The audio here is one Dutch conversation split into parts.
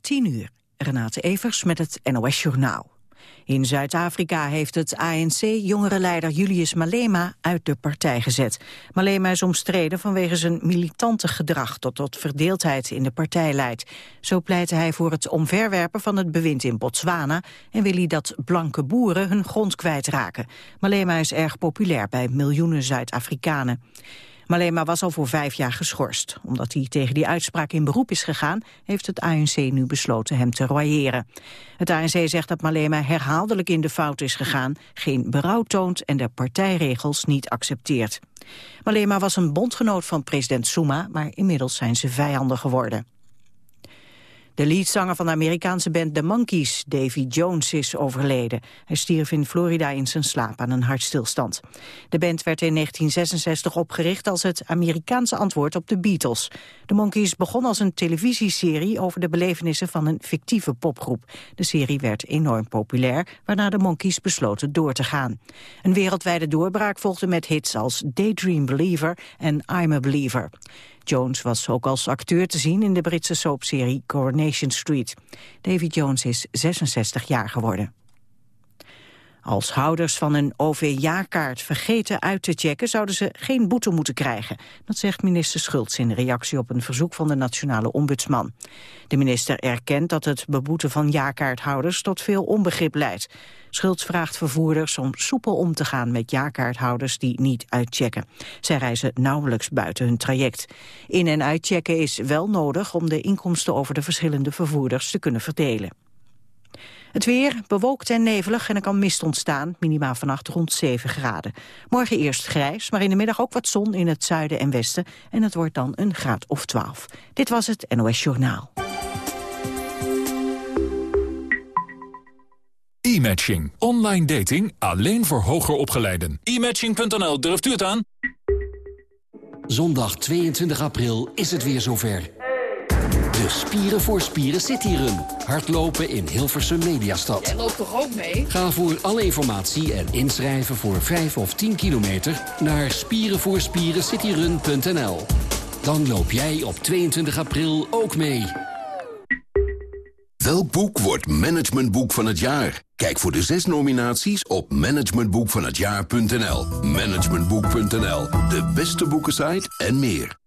10 uur. Renate Evers met het NOS Journaal. In Zuid-Afrika heeft het ANC jongerenleider Julius Malema uit de partij gezet. Malema is omstreden vanwege zijn militante gedrag dat tot verdeeldheid in de partij leidt. Zo pleitte hij voor het omverwerpen van het bewind in Botswana en wil hij dat blanke boeren hun grond kwijtraken. Malema is erg populair bij miljoenen Zuid-Afrikanen. Malema was al voor vijf jaar geschorst. Omdat hij tegen die uitspraak in beroep is gegaan... heeft het ANC nu besloten hem te royeren. Het ANC zegt dat Malema herhaaldelijk in de fout is gegaan... geen berouw toont en de partijregels niet accepteert. Malema was een bondgenoot van president Zuma... maar inmiddels zijn ze vijanden geworden. De leadzanger van de Amerikaanse band The Monkees, Davy Jones, is overleden. Hij stierf in Florida in zijn slaap aan een hartstilstand. De band werd in 1966 opgericht als het Amerikaanse antwoord op de Beatles. De Monkees begon als een televisieserie over de belevenissen van een fictieve popgroep. De serie werd enorm populair, waarna de Monkees besloten door te gaan. Een wereldwijde doorbraak volgde met hits als Daydream Believer en I'm a Believer. Jones was ook als acteur te zien in de Britse soapserie Coronation Street. David Jones is 66 jaar geworden. Als houders van een OV-jaarkaart vergeten uit te checken... zouden ze geen boete moeten krijgen. Dat zegt minister Schultz in reactie op een verzoek van de Nationale Ombudsman. De minister erkent dat het beboeten van jaarkaarthouders... tot veel onbegrip leidt. Schultz vraagt vervoerders om soepel om te gaan met jaarkaarthouders die niet uitchecken. Zij reizen nauwelijks buiten hun traject. In- en uitchecken is wel nodig om de inkomsten over de verschillende vervoerders te kunnen verdelen. Het weer bewolkt en nevelig en er kan mist ontstaan. Minimaal vannacht rond 7 graden. Morgen eerst grijs, maar in de middag ook wat zon in het zuiden en westen. En het wordt dan een graad of 12. Dit was het NOS Journaal. E-matching. Online dating alleen voor hoger opgeleiden. E-matching.nl, durft u het aan? Zondag 22 april is het weer zover. De Spieren voor Spieren City Run. Hardlopen in Hilversum Mediastad. Jij loopt toch ook mee? Ga voor alle informatie en inschrijven voor 5 of 10 kilometer... naar spierenvoorspierencityrun.nl. Dan loop jij op 22 april ook mee. Welk boek wordt managementboek van het jaar? Kijk voor de zes nominaties op managementboekvanhetjaar.nl. Managementboek.nl, de beste boekensite en meer.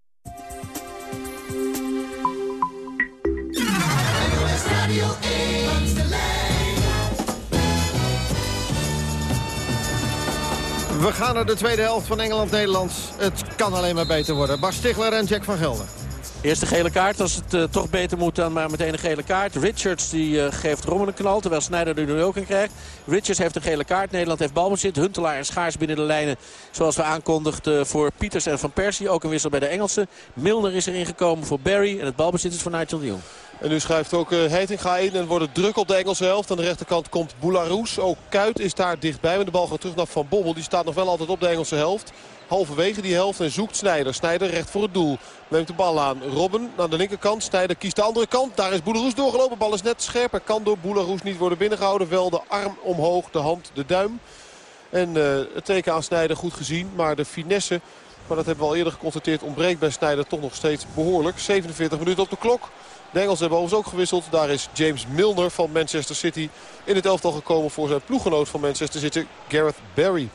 We gaan naar de tweede helft van Engeland-Nederland. Het kan alleen maar beter worden. Bas Stigler en Jack van Gelder. Eerste gele kaart. Als het uh, toch beter moet dan maar meteen een gele kaart. Richards die uh, geeft Rommel een knal. Terwijl Snijder er nu ook een krijgt. Richards heeft een gele kaart. Nederland heeft balbezit. Huntelaar en Schaars binnen de lijnen. Zoals we aankondigden voor Pieters en Van Persie. Ook een wissel bij de Engelsen. Milner is erin gekomen voor Barry. En het balbezit is voor Nigel de Jong. En nu schuift ook uh, Heitinga in en wordt het druk op de Engelse helft. Aan de rechterkant komt Boularus. Ook Kuit is daar dichtbij. De bal gaat terug naar Van Bommel. Die staat nog wel altijd op de Engelse helft. Halverwege die helft en zoekt Snijder. Snijder recht voor het doel. Neemt de bal aan. Robben aan de linkerkant. Snijder kiest de andere kant. Daar is Boularus doorgelopen. Bal is net scherp. Er kan door Boularus niet worden binnengehouden. Wel de arm omhoog, de hand, de duim. En uh, het teken aan Snijder goed gezien. Maar de finesse, maar dat hebben we al eerder geconstateerd, ontbreekt bij Snijder toch nog steeds behoorlijk. 47 minuten op de klok. De Engelsen hebben overigens ook gewisseld. Daar is James Milner van Manchester City in het elftal gekomen voor zijn ploeggenoot van Manchester City, Gareth Barry.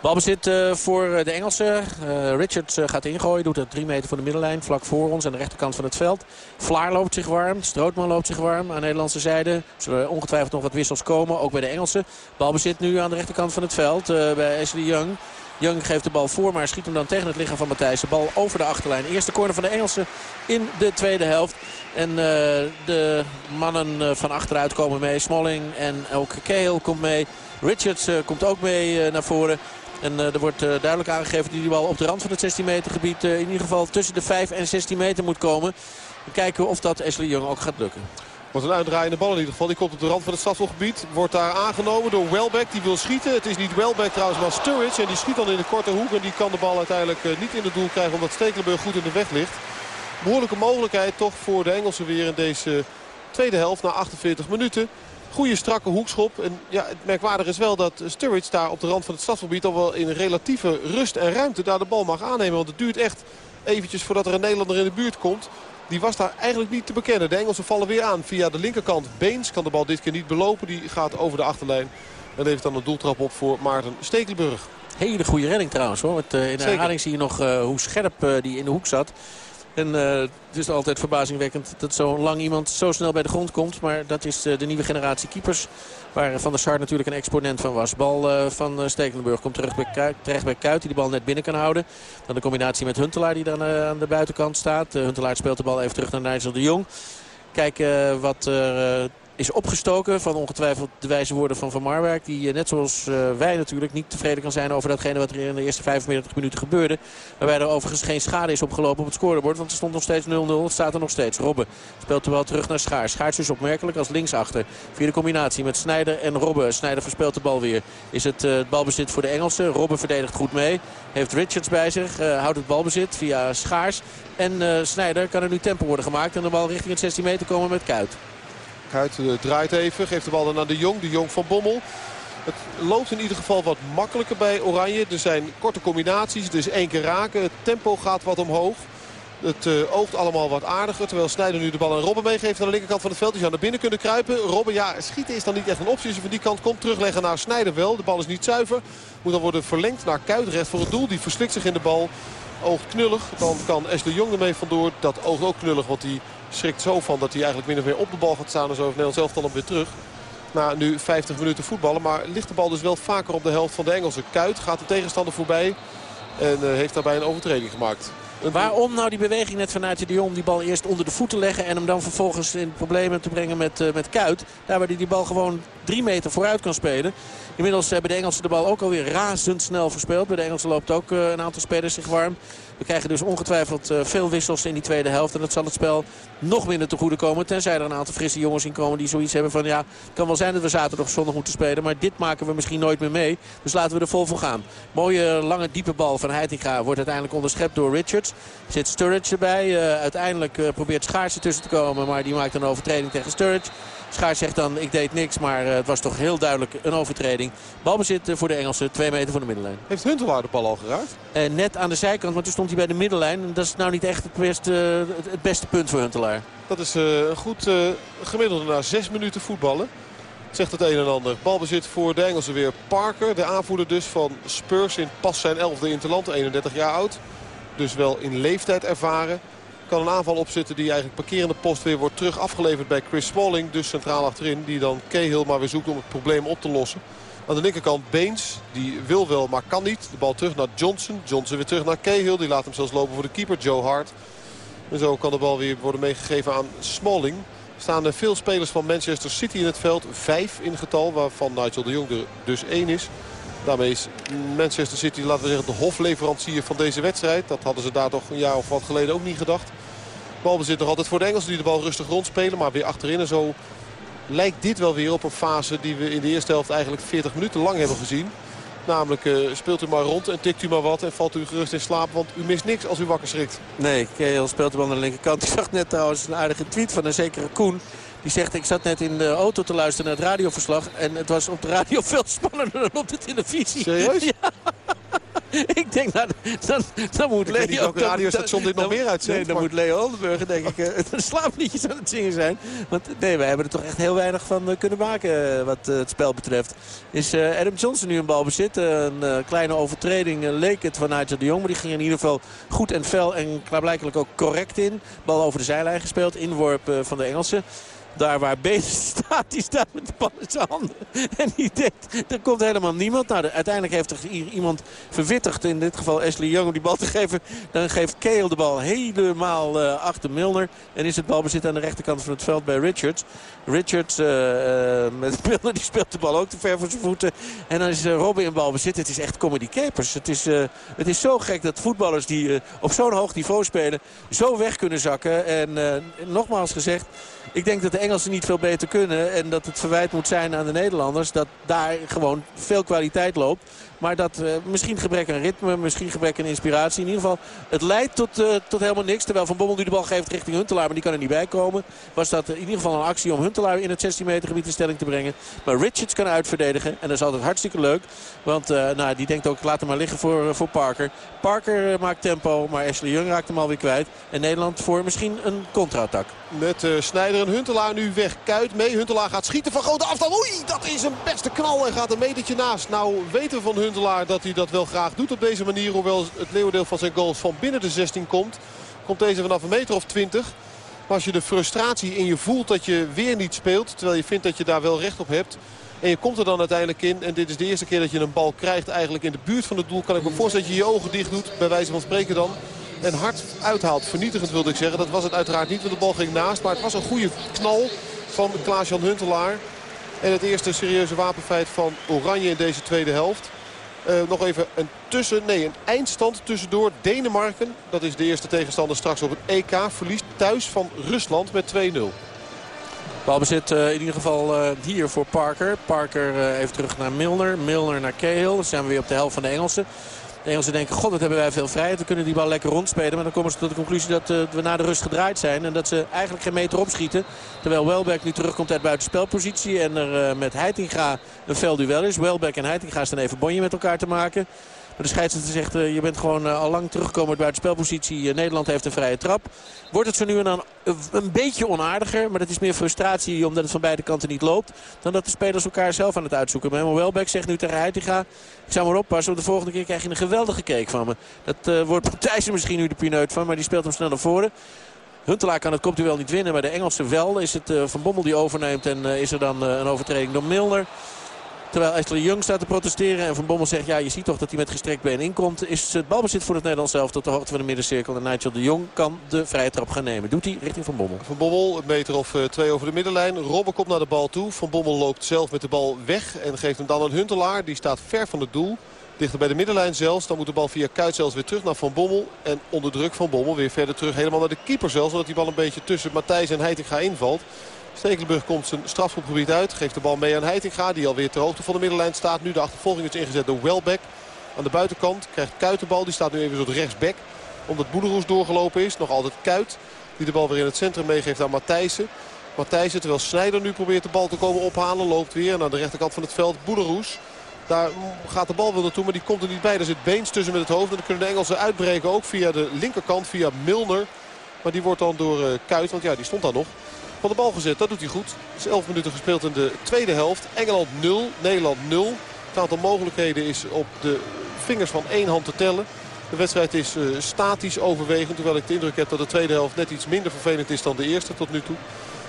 Balbezit uh, voor de Engelsen. Uh, Richards uh, gaat ingooien. Doet het drie meter voor de middenlijn. Vlak voor ons aan de rechterkant van het veld. Vlaar loopt zich warm. Strootman loopt zich warm aan de Nederlandse zijde. Zullen ongetwijfeld nog wat wissels komen. Ook bij de Engelsen. Balbezit nu aan de rechterkant van het veld. bij Ashley Young. Young geeft de bal voor, maar schiet hem dan tegen het lichaam van Matthijs. De bal over de achterlijn. Eerste corner van de Engelsen in de tweede helft. En uh, de mannen van achteruit komen mee. Smalling en ook Cahill komt mee. Richards uh, komt ook mee naar voren. En er wordt duidelijk aangegeven dat die bal op de rand van het 16 meter gebied... in ieder geval tussen de 5 en 16 meter moet komen. We kijken of dat Ashley Young ook gaat lukken. Wordt een uitdraaiende bal in ieder geval. Die komt op de rand van het stadsgebied. Wordt daar aangenomen door Welbeck. Die wil schieten. Het is niet Welbeck trouwens, maar Sturridge. En die schiet dan in de korte hoek. En die kan de bal uiteindelijk niet in het doel krijgen. Omdat Stekelenburg goed in de weg ligt. Behoorlijke mogelijkheid toch voor de Engelsen weer in deze tweede helft na 48 minuten. Goede strakke hoekschop. En ja, het merkwaardige is wel dat Sturridge daar op de rand van het stadsgebied... al wel in relatieve rust en ruimte daar de bal mag aannemen. Want het duurt echt eventjes voordat er een Nederlander in de buurt komt. Die was daar eigenlijk niet te bekennen. De Engelsen vallen weer aan via de linkerkant. Beens kan de bal dit keer niet belopen. Die gaat over de achterlijn. En levert dan een doeltrap op voor Maarten Stekelenburg. Hele goede redding trouwens hoor. Want, uh, in de herhaling zie je nog uh, hoe scherp uh, die in de hoek zat. En uh, het is altijd verbazingwekkend dat zo lang iemand zo snel bij de grond komt. Maar dat is uh, de nieuwe generatie keepers. Waar Van der Sar natuurlijk een exponent van was. Bal uh, van Stekelenburg komt terug bij terecht bij Kuit. Die de bal net binnen kan houden. Dan de combinatie met Huntelaar die dan aan de buitenkant staat. Huntelaar speelt de bal even terug naar Nigel de Jong. Kijken wat er is opgestoken van ongetwijfeld de wijze woorden van Van Marwijk. Die net zoals uh, wij natuurlijk niet tevreden kan zijn over datgene wat er in de eerste 45 minuten gebeurde. Waarbij er overigens geen schade is opgelopen op het scorebord. Want er stond nog steeds 0-0. Het staat er nog steeds. Robben speelt er wel terug naar Schaars. Schaars is opmerkelijk als linksachter. Via de combinatie met Snijder en Robben. Snijder verspeelt de bal weer. Is het, uh, het balbezit voor de Engelsen. Robben verdedigt goed mee. Heeft Richards bij zich. Houdt het balbezit via Schaars. En Snijder kan er nu tempo worden gemaakt. En de bal richting het 16 meter komen met Kuit. Kuit draait even, geeft de bal dan aan de Jong, de Jong van Bommel. Het loopt in ieder geval wat makkelijker bij Oranje. Er zijn korte combinaties, is één keer raken. Het tempo gaat wat omhoog. Het uh, oogt allemaal wat aardiger. Terwijl Snijder nu de bal aan Robben meegeeft aan de linkerkant van het veld. Die zou naar binnen kunnen kruipen. Robben, ja, schieten is dan niet echt een optie. Als van die kant komt, terugleggen naar Snijder wel. De bal is niet zuiver. Moet dan worden verlengd naar Kuit, recht voor het doel. Die verslikt zich in de bal. Oogt knullig. Dan kan de Jong ermee vandoor. Dat oogt ook knullig, want die schrikt zo van dat hij eigenlijk min of meer op de bal gaat staan. En zo heeft Nederland zelf dan weer terug. Na nu 50 minuten voetballen. Maar ligt de bal dus wel vaker op de helft van de Engelse. Kuit gaat de tegenstander voorbij. En uh, heeft daarbij een overtreding gemaakt. Waarom nou die beweging net vanuit de Jong die bal eerst onder de voeten leggen... en hem dan vervolgens in problemen te brengen met, uh, met Kuit. Daar waar hij die bal gewoon drie meter vooruit kan spelen. Inmiddels hebben de Engelsen de bal ook alweer razendsnel verspeeld. Bij de Engelsen loopt ook uh, een aantal spelers zich warm. We krijgen dus ongetwijfeld uh, veel wissels in die tweede helft. En dat zal het spel nog minder te goede komen. Tenzij er een aantal frisse jongens in komen die zoiets hebben van... ja, het kan wel zijn dat we zaterdag of zondag moeten spelen. Maar dit maken we misschien nooit meer mee. Dus laten we er vol voor gaan. Mooie lange diepe bal van Heitinga wordt uiteindelijk onderschept door Richards. Zit Sturridge erbij. Uh, uiteindelijk uh, probeert Schaars tussen te komen. Maar die maakt een overtreding tegen Sturridge. Schaars zegt dan ik deed niks, maar uh, het was toch heel duidelijk een overtreding. Balbezit uh, voor de Engelsen, twee meter van de middenlijn. Heeft Huntelaar de bal al geraakt? Uh, net aan de zijkant, want toen stond hij bij de middenlijn. En dat is nou niet echt het beste, het beste punt voor Huntelaar. Dat is een goed gemiddelde na zes minuten voetballen. Zegt het een en ander. Balbezit voor de Engelsen weer. Parker, de aanvoerder dus van Spurs in pas zijn elfde interland. 31 jaar oud. Dus wel in leeftijd ervaren kan een aanval opzetten die eigenlijk parkerende post weer wordt terug afgeleverd bij Chris Smalling. Dus centraal achterin die dan Cahill maar weer zoekt om het probleem op te lossen. Aan de linkerkant Beens. Die wil wel, maar kan niet. De bal terug naar Johnson. Johnson weer terug naar Cahill. Die laat hem zelfs lopen voor de keeper Joe Hart. En zo kan de bal weer worden meegegeven aan Smalling. Er staan veel spelers van Manchester City in het veld. Vijf in getal, waarvan Nigel de Jong er dus één is. Daarmee is Manchester City, laten we zeggen, de hofleverancier van deze wedstrijd. Dat hadden ze daar toch een jaar of wat geleden ook niet gedacht. Balbezit nog altijd voor de Engelsen die de bal rustig rondspelen. Maar weer achterin en zo lijkt dit wel weer op een fase die we in de eerste helft eigenlijk 40 minuten lang hebben gezien. Namelijk uh, speelt u maar rond en tikt u maar wat en valt u gerust in slaap. Want u mist niks als u wakker schrikt. Nee, Keel speelt bal aan de linkerkant. Ik zag net trouwens een aardige tweet van een zekere Koen. Die zegt, ik zat net in de auto te luisteren naar het radioverslag. En het was op de radio veel spannender dan op de televisie. Serieus? Ja. ik denk, nou, dan, dan moet Leo... Ik welke radiostation dit nog meer uitzendt. Nee, dan moet Leo Oldenburger denk ik uh, slaapliedjes aan het zingen zijn. Want nee, wij hebben er toch echt heel weinig van uh, kunnen maken uh, wat het spel betreft. Is Adam Johnson nu een bal bezit. een kleine overtreding leek het van Nigel de Jong. Maar die ging in ieder geval goed en fel en klaarblijkelijk ook correct in. Bal over de zijlijn gespeeld. Inworp van de Engelsen daar waar Bees staat, die staat met de bal in zijn handen. En die denkt, er komt helemaal niemand. Nou, de, uiteindelijk heeft er hier iemand verwittigd, in dit geval Ashley Young, om die bal te geven. Dan geeft Kale de bal helemaal uh, achter Milner. En is het balbezit aan de rechterkant van het veld bij Richards. Richards uh, uh, met Milner, die speelt de bal ook te ver voor zijn voeten. En dan is Robin in balbezit. Het is echt comedy capers. Het is, het is zo gek dat voetballers die op zo'n hoog niveau spelen, zo weg kunnen zakken. En nogmaals gezegd, ik denk dat de Engelsen niet veel beter kunnen. En dat het verwijt moet zijn aan de Nederlanders. Dat daar gewoon veel kwaliteit loopt. Maar dat uh, misschien gebrek aan ritme, misschien gebrek aan inspiratie. In ieder geval, het leidt tot, uh, tot helemaal niks. Terwijl Van Bommel nu de bal geeft richting Huntelaar, maar die kan er niet bij komen. Was dat in ieder geval een actie om Huntelaar in het 16 meter gebied in stelling te brengen. Maar Richards kan uitverdedigen en dat is altijd hartstikke leuk. Want uh, nou, die denkt ook, laat hem maar liggen voor, voor Parker. Parker maakt tempo, maar Ashley Young raakt hem alweer kwijt. En Nederland voor misschien een contra-attack. Met Snijder en Huntelaar nu weg. Kuit mee. Huntelaar gaat schieten van grote afstand. Oei, dat is een beste knal en gaat een metertje naast. Nou weten van Huntelaar dat hij dat wel graag doet op deze manier. Hoewel het leeuwendeel van zijn goals van binnen de 16 komt. Komt deze vanaf een meter of 20. Maar als je de frustratie in je voelt dat je weer niet speelt. Terwijl je vindt dat je daar wel recht op hebt. En je komt er dan uiteindelijk in. En dit is de eerste keer dat je een bal krijgt eigenlijk in de buurt van het doel. Kan ik me voorstellen dat je je ogen dicht doet. Bij wijze van spreken dan. En hard uithaalt. Vernietigend wilde ik zeggen. Dat was het uiteraard niet. Want de bal ging naast. Maar het was een goede knal van Klaas-Jan Huntelaar. En het eerste serieuze wapenfeit van Oranje in deze tweede helft. Uh, nog even een, tussen, nee, een eindstand tussendoor. Denemarken, dat is de eerste tegenstander straks op het EK, verliest thuis van Rusland met 2-0. Balbezit uh, in ieder geval uh, hier voor Parker. Parker even terug naar Milner. Milner naar Cahill. Dan zijn we weer op de helft van de Engelsen. De Engelsen denken, god, dat hebben wij veel vrijheid. We kunnen die bal lekker rondspelen. Maar dan komen ze tot de conclusie dat uh, we na de rust gedraaid zijn. En dat ze eigenlijk geen meter opschieten. Terwijl Welbeck nu terugkomt uit buitenspelpositie. En er uh, met Heitinga een velduel is. Welbeck en Heitinga staan even bonje met elkaar te maken. De scheidsrechter zegt, uh, je bent gewoon uh, al lang teruggekomen uit buitenspelpositie. Uh, Nederland heeft een vrije trap. Wordt het zo nu en dan een beetje onaardiger. Maar dat is meer frustratie omdat het van beide kanten niet loopt. Dan dat de spelers elkaar zelf aan het uitzoeken. Maar Welbeck zegt nu tegen Heitinga. Ik zou maar oppassen, want de volgende keer krijg je een geweldige cake van me. Dat wordt Thijssen misschien nu de pineut van, maar die speelt hem snel naar voren. Huntelaar kan het komt u wel niet winnen, maar de Engelsen wel. Is het Van Bommel die overneemt en is er dan een overtreding door Milner. Terwijl Ashley Young staat te protesteren. En Van Bommel zegt, ja je ziet toch dat hij met gestrekt been inkomt. Is het balbezit voor het Nederlands zelf tot de hoogte van de middencirkel. En Nigel de Jong kan de vrije trap gaan nemen. Doet hij richting Van Bommel. Van Bommel een meter of uh, twee over de middenlijn. Robben komt naar de bal toe. Van Bommel loopt zelf met de bal weg. En geeft hem dan aan Huntelaar. Die staat ver van het doel. Dichter bij de middenlijn zelfs. Dan moet de bal via Kuit zelfs weer terug naar Van Bommel. En onder druk van Bommel weer verder terug helemaal naar de keeper zelfs. Zodat die bal een beetje tussen Matthijs en Heitinga invalt. Stekelenburg komt zijn strafschopgebied uit. Geeft de bal mee aan Heitinga. Die alweer ter hoogte van de middenlijn staat. Nu de achtervolging is ingezet door Welbeck. Aan de buitenkant krijgt Kuit de bal. Die staat nu even zo rechtsback. Omdat Boederoes doorgelopen is. Nog altijd Kuit. Die de bal weer in het centrum meegeeft aan Matthijssen. Matthijssen terwijl Snijder nu probeert de bal te komen ophalen. Loopt weer naar de rechterkant van het veld. Boederoes. Daar gaat de bal wel naartoe, maar die komt er niet bij. Er zit Beens tussen met het hoofd. En dan kunnen de Engelsen uitbreken ook via de linkerkant, via Milner. Maar die wordt dan door uh, Kuit, want ja, die stond daar nog van de bal gezet. Dat doet hij goed. Het is 11 minuten gespeeld in de tweede helft. Engeland 0, Nederland 0. Het aantal mogelijkheden is op de vingers van één hand te tellen. De wedstrijd is uh, statisch overwegend. Terwijl ik de indruk heb dat de tweede helft net iets minder vervelend is dan de eerste tot nu toe.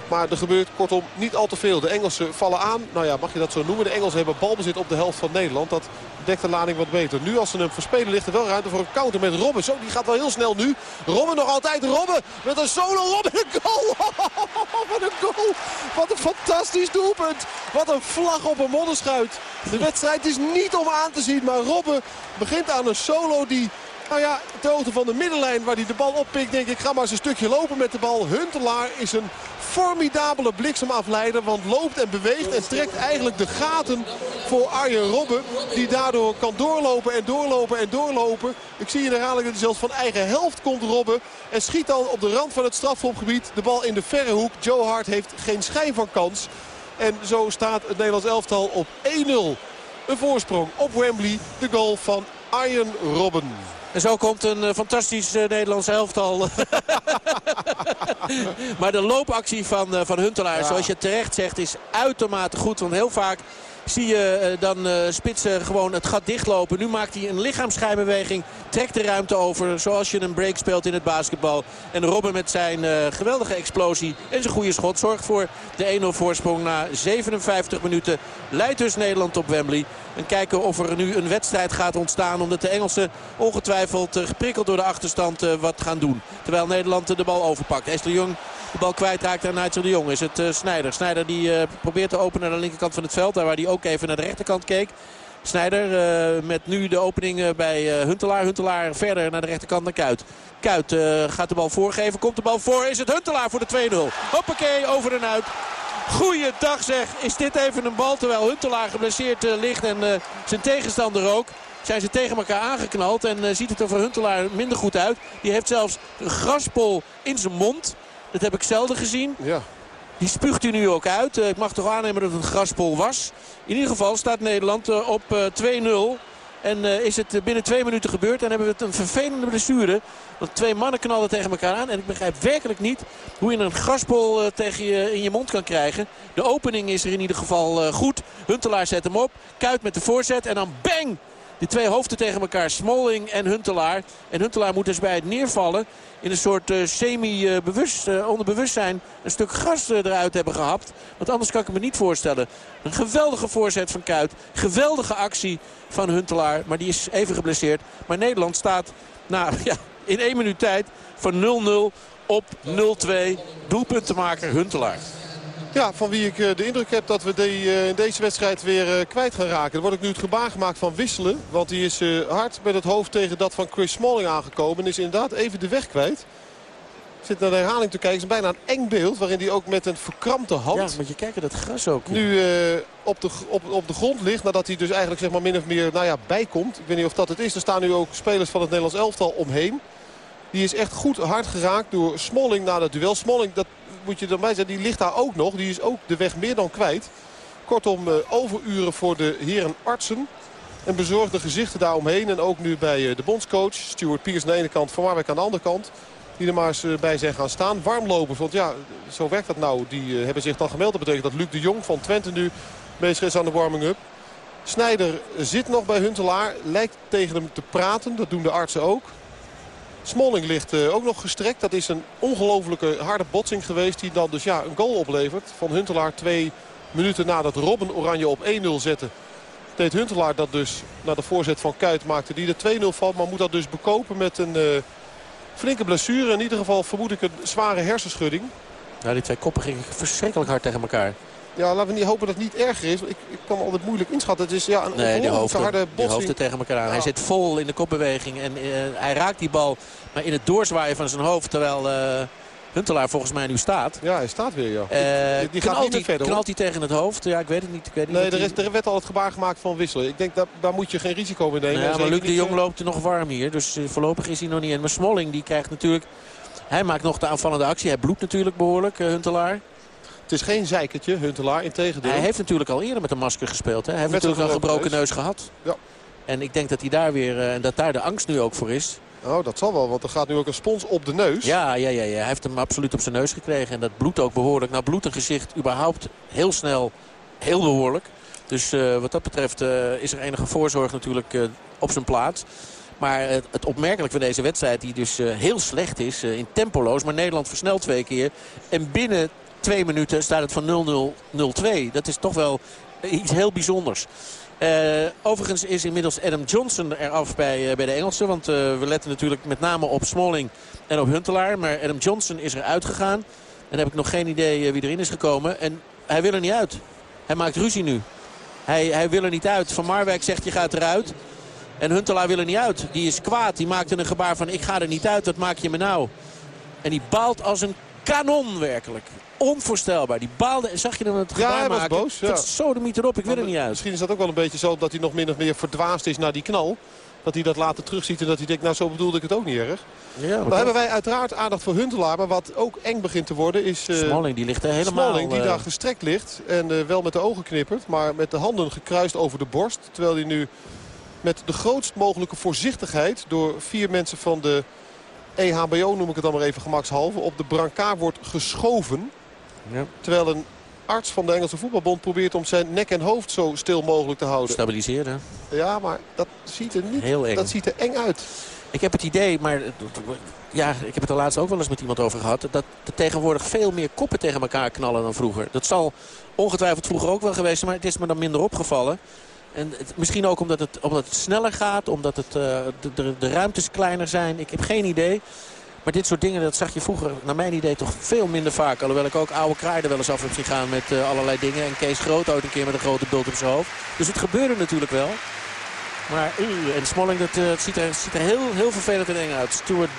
Maar er gebeurt kortom niet al te veel. De Engelsen vallen aan. Nou ja, mag je dat zo noemen. De Engelsen hebben balbezit op de helft van Nederland. Dat dekt de lading wat beter. Nu als ze hem verspelen ligt er wel ruimte voor een counter met Robben. Zo, die gaat wel heel snel nu. Robben nog altijd. Robben met een solo. Robben een goal. Wat een goal. Wat een fantastisch doelpunt. Wat een vlag op een modderschuit. De wedstrijd is niet om aan te zien. Maar Robben begint aan een solo die nou ja, de hoogte van de middenlijn waar hij de bal oppikt. Denk ik, ga maar eens een stukje lopen met de bal. Huntelaar is een formidabele bliksemafleider. Want loopt en beweegt en trekt eigenlijk de gaten voor Arjen Robben. Die daardoor kan doorlopen en doorlopen en doorlopen. Ik zie hier herhaling dat hij zelfs van eigen helft komt Robben. En schiet dan op de rand van het strafschopgebied de bal in de verre hoek. Joe Hart heeft geen schijn van kans. En zo staat het Nederlands elftal op 1-0. Een voorsprong op Wembley. De goal van Arjen Robben. En zo komt een uh, fantastisch uh, Nederlands elftal. maar de loopactie van, uh, van Huntelaar, ja. zoals je terecht zegt, is uitermate goed. Want heel vaak zie je uh, dan uh, Spitsen gewoon het gat dichtlopen. Nu maakt hij een lichaamsschijnbeweging. Trekt de ruimte over zoals je een break speelt in het basketbal. En Robben met zijn geweldige explosie en zijn goede schot zorgt voor de 1-0 voorsprong na 57 minuten. Leidt dus Nederland op Wembley. En kijken of er nu een wedstrijd gaat ontstaan. Omdat de Engelsen ongetwijfeld geprikkeld door de achterstand wat gaan doen. Terwijl Nederland de bal overpakt. Esther Jong de bal kwijtraakt aan Nigel de Jong. Is het uh, Snijder. Snijder die uh, probeert te openen naar de linkerkant van het veld. Daar waar hij ook even naar de rechterkant keek. Snijder uh, met nu de opening bij Huntelaar. Huntelaar verder naar de rechterkant naar Kuit. Kuit gaat de bal voorgeven. Komt de bal voor. Is het Huntelaar voor de 2-0. Hoppakee, over en uit. Goeiedag zeg. Is dit even een bal terwijl Huntelaar geblesseerd ligt en zijn tegenstander ook. Zijn ze tegen elkaar aangeknald en ziet het er voor Huntelaar minder goed uit. Die heeft zelfs een graspol in zijn mond. Dat heb ik zelden gezien. Ja. Die spuugt hij nu ook uit. ik mag toch aannemen dat het een graspol was. In ieder geval staat Nederland op 2-0. En is het binnen twee minuten gebeurd. En hebben we het een vervelende blessure. Want twee mannen knallen tegen elkaar aan. En ik begrijp werkelijk niet hoe je een graspol tegen je in je mond kan krijgen. De opening is er in ieder geval goed. Huntelaar zet hem op. Kuit met de voorzet. En dan bang! Die twee hoofden tegen elkaar. Smalling en Huntelaar. En Huntelaar moet dus bij het neervallen in een soort uh, semi-bewust, uh, onderbewustzijn een stuk gas uh, eruit hebben gehapt. Want anders kan ik me niet voorstellen. Een geweldige voorzet van Kuit. Geweldige actie van Huntelaar. Maar die is even geblesseerd. Maar Nederland staat nou, ja, in één minuut tijd van 0-0 op 0-2. Doelpuntenmaker Huntelaar. Ja, van wie ik de indruk heb dat we de, in deze wedstrijd weer kwijt gaan raken. Er wordt ook nu het gebaar gemaakt van wisselen. Want die is hard met het hoofd tegen dat van Chris Smalling aangekomen. En is inderdaad even de weg kwijt. Zit naar de herhaling te kijken. Het is bijna een eng beeld waarin hij ook met een verkrampte hand... Ja, moet je kijken, dat gras ook. Nu uh, op, de, op, op de grond ligt. Nadat hij dus eigenlijk zeg maar min of meer nou ja, bijkomt. Ik weet niet of dat het is. Er staan nu ook spelers van het Nederlands elftal omheen. Die is echt goed hard geraakt door Smalling na dat duel. Smalling, dat moet je erbij zeggen, die ligt daar ook nog. Die is ook de weg meer dan kwijt. Kortom, uh, overuren voor de heren artsen. En bezorgde gezichten daaromheen. En ook nu bij uh, de bondscoach. Stuart Piers aan de ene kant, Van Marwijk aan de andere kant. Die er maar eens bij zijn gaan staan. Warmlopers, want ja, zo werkt dat nou. Die hebben zich dan gemeld. Dat betekent dat Luc de Jong van Twente nu bezig is aan de warming-up. Snijder zit nog bij Huntelaar. Lijkt tegen hem te praten. Dat doen de artsen ook. Smalling ligt uh, ook nog gestrekt. Dat is een ongelofelijke harde botsing geweest. Die dan dus ja, een goal oplevert. Van Huntelaar twee minuten nadat Robben Oranje op 1-0 zette. Deed Huntelaar dat dus naar de voorzet van Kuit maakte. Die de 2-0 valt. Maar moet dat dus bekopen met een uh, flinke blessure. In ieder geval vermoed ik een zware hersenschudding. Nou, die twee koppen gingen verschrikkelijk hard tegen elkaar. Ja, laten we niet hopen dat het niet erger is. Ik, ik kan altijd moeilijk inschatten. Het is ja, een nee, die hoofden, harde botsing. Die hoofden tegen elkaar aan. Ja. Hij zit vol in de kopbeweging. En uh, hij raakt die bal maar in het doorzwaaien van zijn hoofd. Terwijl uh, Huntelaar volgens mij nu staat. Ja, hij staat weer, ja. Uh, die, die knalt, gaat niet verder, knalt hij tegen het hoofd? Ja, ik weet het niet. Ik weet niet nee, er, is, er werd al het gebaar gemaakt van wisselen. Ik denk, dat, daar moet je geen risico mee nemen. Ja, maar Luc de Jong loopt er nog warm hier. Dus voorlopig is hij nog niet in. Maar Smolling die krijgt natuurlijk... Hij maakt nog de aanvallende actie. Hij bloedt natuurlijk behoorlijk, Huntelaar. Het is geen zeikertje, Huntelaar, in tegendeel. Hij heeft natuurlijk al eerder met een masker gespeeld. Hè? Hij heeft met natuurlijk een gebroken neus. neus gehad. Ja. En ik denk dat hij daar weer, uh, dat daar de angst nu ook voor is. Oh, dat zal wel, want er gaat nu ook een spons op de neus. Ja, ja, ja, ja. hij heeft hem absoluut op zijn neus gekregen. En dat bloedt ook behoorlijk. Nou, bloedt een gezicht überhaupt heel snel, heel behoorlijk. Dus uh, wat dat betreft uh, is er enige voorzorg natuurlijk uh, op zijn plaats. Maar het, het opmerkelijk van deze wedstrijd, die dus heel slecht is, in tempoloos. Maar Nederland versnelt twee keer. En binnen twee minuten staat het van 0-0-0-2. Dat is toch wel iets heel bijzonders. Uh, overigens is inmiddels Adam Johnson eraf bij, uh, bij de Engelsen. Want uh, we letten natuurlijk met name op Smalling en op Huntelaar. Maar Adam Johnson is eruit gegaan. En heb ik nog geen idee wie erin is gekomen. En hij wil er niet uit. Hij maakt ruzie nu. Hij, hij wil er niet uit. Van Marwijk zegt je gaat eruit. En Huntelaar wil er niet uit. Die is kwaad. Die maakte een gebaar van ik ga er niet uit. Wat maak je me nou? En die baalt als een kanon werkelijk onvoorstelbaar. Die baalde, zag je hem het gebaar ja, hij was maken? boos. Ja. Zo de erop, ik wil er niet uit. Misschien is dat ook wel een beetje zo dat hij nog min of meer verdwaasd is naar die knal. Dat hij dat later terugziet en dat hij denkt, nou zo bedoelde ik het ook niet erg. Ja, Dan hebben wij uiteraard aandacht voor Huntelaar. Maar wat ook eng begint te worden is... Uh, Smalling, die ligt er helemaal... Smalling, die uh, daar gestrekt ligt. En uh, wel met de ogen knippert. Maar met de handen gekruist over de borst. Terwijl hij nu met de grootst mogelijke voorzichtigheid... door vier mensen van de EHBO, noem ik het dan maar even gemakshalve... op de brancard wordt geschoven. Ja. Terwijl een arts van de Engelse voetbalbond probeert om zijn nek en hoofd zo stil mogelijk te houden. Stabiliseren. Ja, maar dat ziet er niet. Heel eng. Dat ziet er eng uit. Ik heb het idee, maar ja, ik heb het er laatst ook wel eens met iemand over gehad... dat er tegenwoordig veel meer koppen tegen elkaar knallen dan vroeger. Dat zal ongetwijfeld vroeger ook wel geweest zijn, maar het is me dan minder opgevallen. En het, misschien ook omdat het, omdat het sneller gaat, omdat het, uh, de, de, de ruimtes kleiner zijn. Ik heb geen idee. Maar dit soort dingen, dat zag je vroeger, naar mijn idee, toch veel minder vaak. Alhoewel ik ook oude kraai er wel eens af heb zien gaan met uh, allerlei dingen. En Kees Groot ooit een keer met een grote bult op zijn hoofd. Dus het gebeurde natuurlijk wel. Maar uh, en Smalling, dat, uh, het ziet er, ziet er heel, heel vervelend en eng uit. Stuart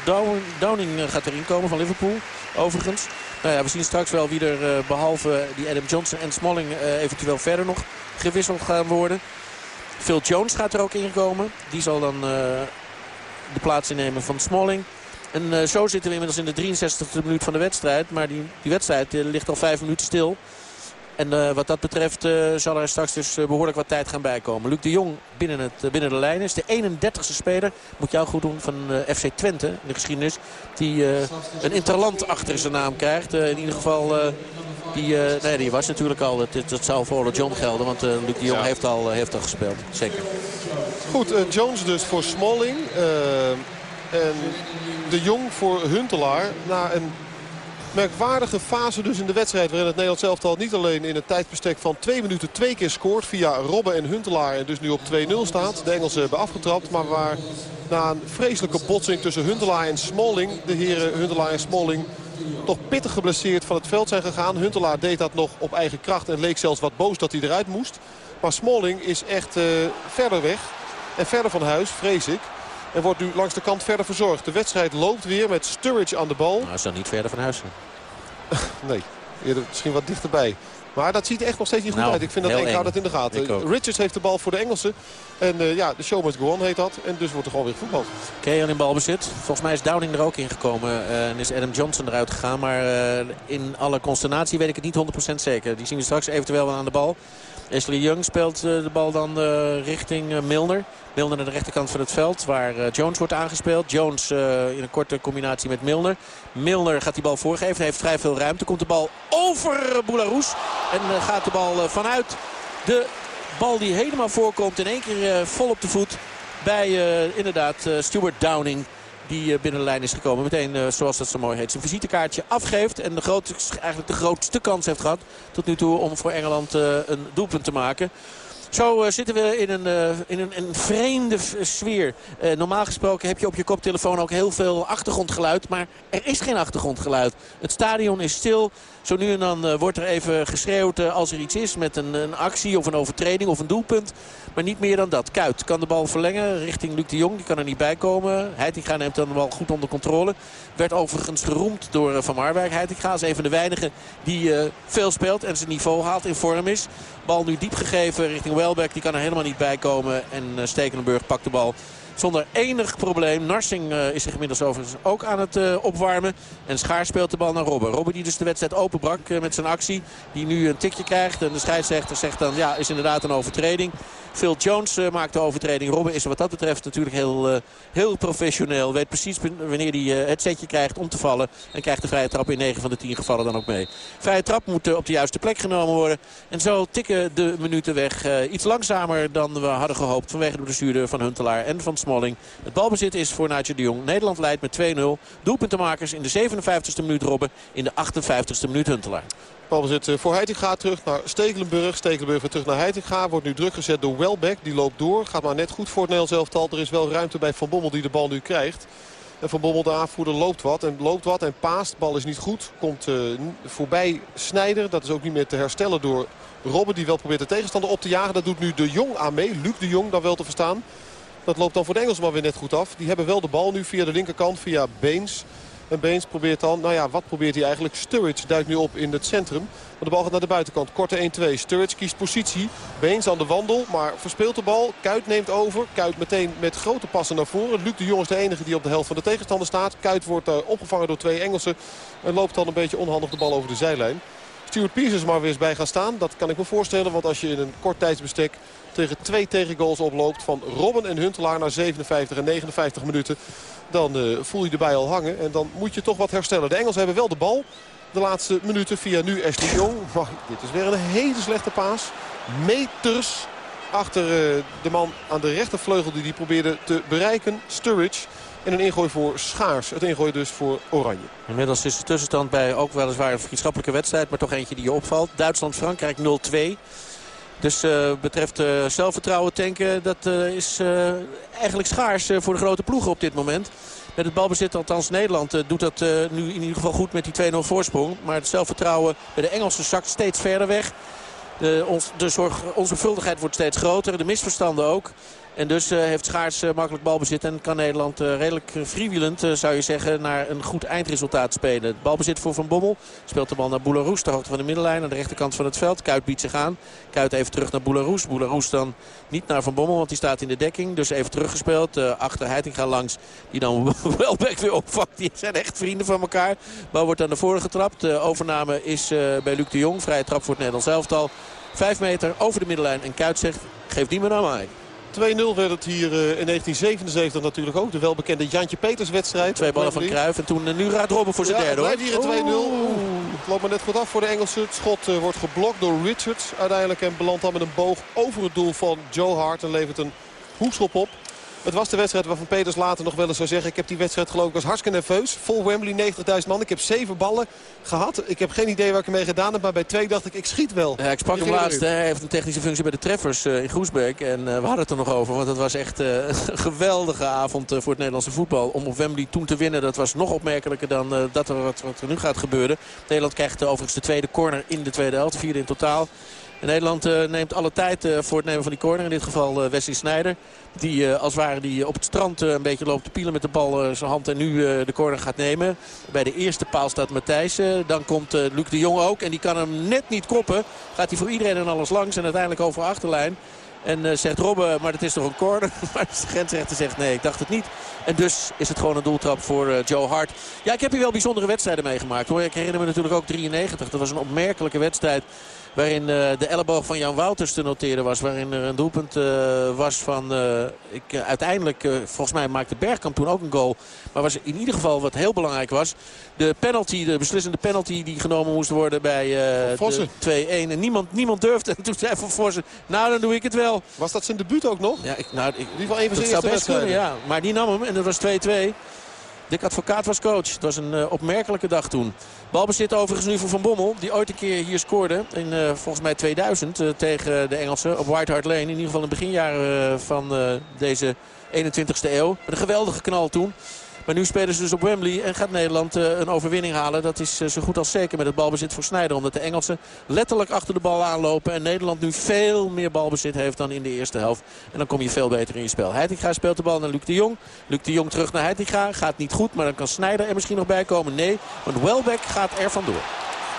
Downing gaat erin komen van Liverpool, overigens. Nou ja, we zien straks wel wie er behalve die Adam Johnson en Smalling eventueel verder nog gewisseld gaan worden. Phil Jones gaat er ook in komen. Die zal dan de plaats innemen van Smalling. En zo zitten we inmiddels in de 63e minuut van de wedstrijd. Maar die, die wedstrijd ligt al vijf minuten stil. En uh, wat dat betreft uh, zal er straks dus uh, behoorlijk wat tijd gaan bijkomen. Luc de Jong binnen, het, binnen de lijn is de 31ste speler. Moet jou goed doen van FC Twente in de geschiedenis. Die een interland achter zijn naam krijgt. in ieder geval, die, nee, die was natuurlijk al. Dat, dat zou voor John gelden. Want Luc de Jong ja. heeft, al, heeft al gespeeld. Zeker. Goed, Jones dus voor Smalling. en de Jong voor Huntelaar. Na een merkwaardige fase dus in de wedstrijd. Waarin het Nederlands elftal niet alleen in een tijdbestek van twee minuten twee keer scoort. Via Robben en Huntelaar en dus nu op 2-0 staat. De Engelsen hebben afgetrapt. Maar waar na een vreselijke botsing tussen Huntelaar en Smalling. De heren Huntelaar en Smalling toch pittig geblesseerd van het veld zijn gegaan. Huntelaar deed dat nog op eigen kracht en leek zelfs wat boos dat hij eruit moest. Maar Smalling is echt uh, verder weg. En verder van huis, vrees ik. En wordt nu langs de kant verder verzorgd. De wedstrijd loopt weer met Sturridge aan de bal. Nou, is dan niet verder van huis. nee, eerder misschien wat dichterbij. Maar dat ziet echt nog steeds niet goed nou, uit. Ik vind dat EK dat in de gaten. Richards heeft de bal voor de Engelsen. En uh, ja, de show must go on heet dat. En dus wordt er gewoon weer voetbal. Kean in balbezit. Volgens mij is Downing er ook ingekomen. Uh, en is Adam Johnson eruit gegaan. Maar uh, in alle consternatie weet ik het niet 100% zeker. Die zien we straks eventueel wel aan de bal. Ashley Young speelt de bal dan richting Milner. Milner naar de rechterkant van het veld waar Jones wordt aangespeeld. Jones in een korte combinatie met Milner. Milner gaat die bal voorgeven. Hij heeft vrij veel ruimte. Komt de bal over Boularus. En gaat de bal vanuit de bal die helemaal voorkomt. In één keer vol op de voet bij inderdaad Stuart Downing die binnen de lijn is gekomen. Meteen, zoals dat zo mooi heet, zijn visitekaartje afgeeft. En de grootste, eigenlijk de grootste kans heeft gehad tot nu toe om voor Engeland een doelpunt te maken. Zo uh, zitten we in een, uh, in een, een vreemde sfeer. Uh, normaal gesproken heb je op je koptelefoon ook heel veel achtergrondgeluid. Maar er is geen achtergrondgeluid. Het stadion is stil. Zo nu en dan wordt er even geschreeuwd als er iets is met een, een, actie of een overtreding of een doelpunt. Maar niet meer dan dat. Kuit kan de bal verlengen richting Luc de Jong. Die kan er niet bij komen. Heitinga neemt dan de bal goed onder controle. Werd overigens geroemd door Van Marwijk. Heitinga is een van de weinigen die veel speelt en zijn niveau haalt in vorm is. Bal nu diep gegeven richting Welbeck. Die kan er helemaal niet bij komen. En Stekelenburg pakt de bal zonder enig probleem. Narsing is zich inmiddels overigens ook aan het opwarmen. En Schaar speelt de bal naar Robben. Robben die dus de wedstrijd openbrak met zijn actie. Die nu een tikje krijgt. En de scheidsrechter zegt dan ja is inderdaad een overtreding. Phil Jones uh, maakt de overtreding. Robben is wat dat betreft natuurlijk heel, uh, heel professioneel. Weet precies wanneer hij uh, het setje krijgt om te vallen. En krijgt de vrije trap in 9 van de 10 gevallen dan ook mee. Vrije trap moet op de juiste plek genomen worden. En zo tikken de minuten weg. iets langzamer dan we hadden gehoopt vanwege de blessure van Huntelaar en van Smalling. Het balbezit is voor Nigel de Jong. Nederland leidt met 2-0. Doelpuntenmakers in de 57e minuut Robben. In de 58e minuut Huntelaar. Balbezit voor Heitinga terug naar Stekelenburg. Stekelenburg weer terug naar Heitinga. Wordt nu druk gezet door Welbeck. Die loopt door. Gaat maar net goed voor het Nederlands elftal. Er is wel ruimte bij Van Bommel die de bal nu krijgt. En Van Bommel, de aanvoerder, loopt wat en loopt wat en paast. Bal is niet goed. Komt uh, voorbij Snijder. Dat is ook niet meer te herstellen door Robben. Die wel probeert de tegenstander op te jagen. Dat doet nu de Jong aan mee. Luc de Jong dan wel te verstaan. Dat loopt dan voor de Engelsman weer net goed af. Die hebben wel de bal nu via de linkerkant, via Beens. En Beens probeert dan, nou ja, wat probeert hij eigenlijk? Sturridge duikt nu op in het centrum. Maar de bal gaat naar de buitenkant. Korte 1-2. Sturridge kiest positie. Beens aan de wandel, maar verspeelt de bal. Kuit neemt over. Kuit meteen met grote passen naar voren. Luc de Jong is de enige die op de helft van de tegenstander staat. Kuit wordt uh, opgevangen door twee Engelsen. En loopt dan een beetje onhandig de bal over de zijlijn. Stuart Pearce is maar weer eens bij gaan staan. Dat kan ik me voorstellen, want als je in een kort tijdsbestek tegen twee tegengoals oploopt van Robben en Huntelaar na 57 en 59 minuten. Dan uh, voel je erbij al hangen en dan moet je toch wat herstellen. De Engelsen hebben wel de bal de laatste minuten via nu Ashley Jong. Maar dit is weer een hele slechte paas. Meters achter uh, de man aan de rechtervleugel die die probeerde te bereiken. Sturridge. En een ingooi voor Schaars. Het ingooi dus voor Oranje. Inmiddels is de tussenstand bij ook weliswaar een vriendschappelijke wedstrijd. Maar toch eentje die je opvalt. Duitsland-Frankrijk 0-2. Dus uh, betreft uh, zelfvertrouwen tanken, dat uh, is eigenlijk schaars voor de grote ploegen op dit moment. Met het balbezit, althans Nederland, doet dat nu in ieder geval goed met die 2-0 voorsprong. Maar het zelfvertrouwen bij de Engelsen zakt steeds verder weg. De, ons, de zorg, onze vuldigheid wordt steeds groter, de misverstanden ook. En dus heeft Schaars makkelijk balbezit en kan Nederland redelijk freewheelend, zou je zeggen, naar een goed eindresultaat spelen. Balbezit voor Van Bommel. Speelt de bal naar Boularus, de hoogte van de middenlijn, aan de rechterkant van het veld. Kuit biedt zich aan. Kuit even terug naar Boularus. Boularus dan niet naar Van Bommel, want die staat in de dekking. Dus even teruggespeeld. Uh, achter Heitinga langs, die dan Welbeck weer opvangt. Die zijn echt vrienden van elkaar. Bal wordt aan de voren getrapt. De overname is uh, bij Luc de Jong. Vrije trap voor het Nederlands elftal. Vijf meter over de middenlijn. En Kuit zegt, geef die maar aan mij. 2-0 werd het hier eh, in 1977 natuurlijk ook. De welbekende Jantje Peters wedstrijd. Twee ballen van Cruijff en toen nu raad Robben voor zijn ja, derde. Het hier in 2-0. Het loopt maar net goed af voor de Engelsen. Het schot uh, wordt geblokt door Richards uiteindelijk. En belandt dan met een boog over het doel van Joe Hart. En levert een hoekschop op. Het was de wedstrijd waarvan Peters later nog wel eens zou zeggen... ik heb die wedstrijd geloof ik was hartstikke nerveus. Vol Wembley, 90.000 man. Ik heb zeven ballen gehad. Ik heb geen idee waar ik ermee gedaan heb. Maar bij twee dacht ik, ik schiet wel. Ja, ik sprak hem laatst. Hij heeft een technische functie bij de treffers uh, in Groesbeek. En uh, we hadden het er nog over. Want het was echt uh, een geweldige avond voor het Nederlandse voetbal. Om op Wembley toen te winnen, dat was nog opmerkelijker dan dat er wat, wat, er nu gaat gebeuren. Nederland krijgt overigens de tweede corner in de tweede helft. Vierde in totaal. Nederland uh, neemt alle tijd uh, voor het nemen van die corner. In dit geval uh, Wesley Sneijder. Die als ware die op het strand een beetje loopt te pielen met de bal zijn hand. En nu de corner gaat nemen. Bij de eerste paal staat Matthijs. dan komt Luc de Jong ook. En die kan hem net niet koppen. Gaat hij voor iedereen en alles langs. En uiteindelijk over achterlijn. En zegt Robben, maar het is toch een corner? maar de grensrechter zegt nee, ik dacht het niet. En dus is het gewoon een doeltrap voor Joe Hart. Ja, ik heb hier wel bijzondere wedstrijden meegemaakt. Hoor. Ik herinner me natuurlijk ook 93. Dat was een opmerkelijke wedstrijd. Waarin uh, de elleboog van Jan Wouters te noteren was. Waarin er een doelpunt uh, was van... Uh, ik, uiteindelijk, volgens mij maakte Bergkamp toen ook een goal. Maar was in ieder geval wat heel belangrijk was. De penalty, de beslissende penalty die genomen moest worden bij de 2-1. En niemand, niemand durfde. En toen zei Van Vossen, nou dan doe ik het wel. Was dat zijn debuut ook nog? Ja, ik, nou, ik, in ieder geval een van zijn eerste. Ja. Maar die nam hem en dat was 2-2. Dick Advocaat was coach. Het was een uh, opmerkelijke dag toen. Balbezit overigens nu voor Van Bommel. Die ooit een keer hier scoorde. In uh, volgens mij 2000 uh, tegen de Engelsen op White Hart Lane. In ieder geval in het beginjaren van deze 21ste eeuw. Een geweldige knal toen. Maar nu spelen ze dus op Wembley en gaat Nederland uh, een overwinning halen. Dat is uh, zo goed als zeker met het balbezit voor Snijder. Omdat de Engelsen letterlijk achter de bal aanlopen. En Nederland nu veel meer balbezit heeft dan in de eerste helft. En dan kom je veel beter in je spel. Heitinga speelt de bal naar Luc de Jong. Luc de Jong terug naar Heitinga. Gaat niet goed, maar dan kan Snijder er misschien nog bij komen. Nee, want Welbeck gaat er vandoor.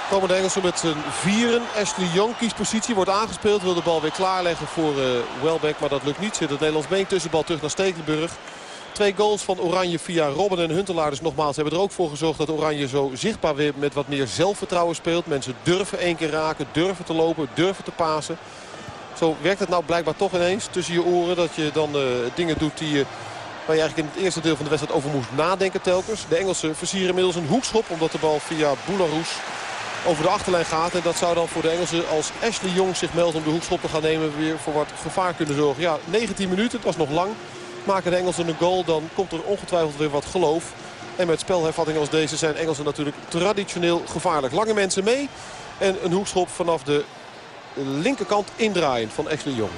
Komen de Engelsen met zijn vieren. Ashley Young kiest positie, wordt aangespeeld. Wil de bal weer klaarleggen voor uh, Welbeck, maar dat lukt niet. Zit het Nederlands been tussen bal terug naar Stekelenburg. Twee goals van Oranje via Robben en Huntelaar. Dus nogmaals hebben er ook voor gezorgd dat Oranje zo zichtbaar weer met wat meer zelfvertrouwen speelt. Mensen durven één keer raken, durven te lopen, durven te pasen. Zo werkt het nou blijkbaar toch ineens tussen je oren. Dat je dan uh, dingen doet die je, waar je eigenlijk in het eerste deel van de wedstrijd over moest nadenken telkens. De Engelsen versieren inmiddels een hoekschop omdat de bal via Boularus over de achterlijn gaat. En dat zou dan voor de Engelsen als Ashley Jong zich meldt om de hoekschop te gaan nemen weer voor wat gevaar kunnen zorgen. Ja, 19 minuten, het was nog lang. Maken de Engelsen een goal, dan komt er ongetwijfeld weer wat geloof. En met spelhervattingen als deze zijn Engelsen natuurlijk traditioneel gevaarlijk. Lange mensen mee en een hoekschop vanaf de linkerkant indraaien van Ashley Jong.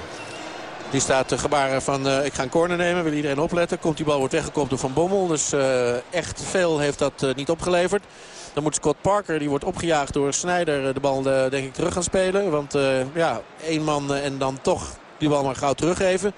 Die staat te gebaren van uh, ik ga een corner nemen, wil iedereen opletten. Komt die bal, wordt weggekomen door Van Bommel. Dus uh, echt veel heeft dat uh, niet opgeleverd. Dan moet Scott Parker, die wordt opgejaagd door Snijder, de bal denk ik terug gaan spelen. Want ja, één man en dan toch die bal maar gauw teruggeven.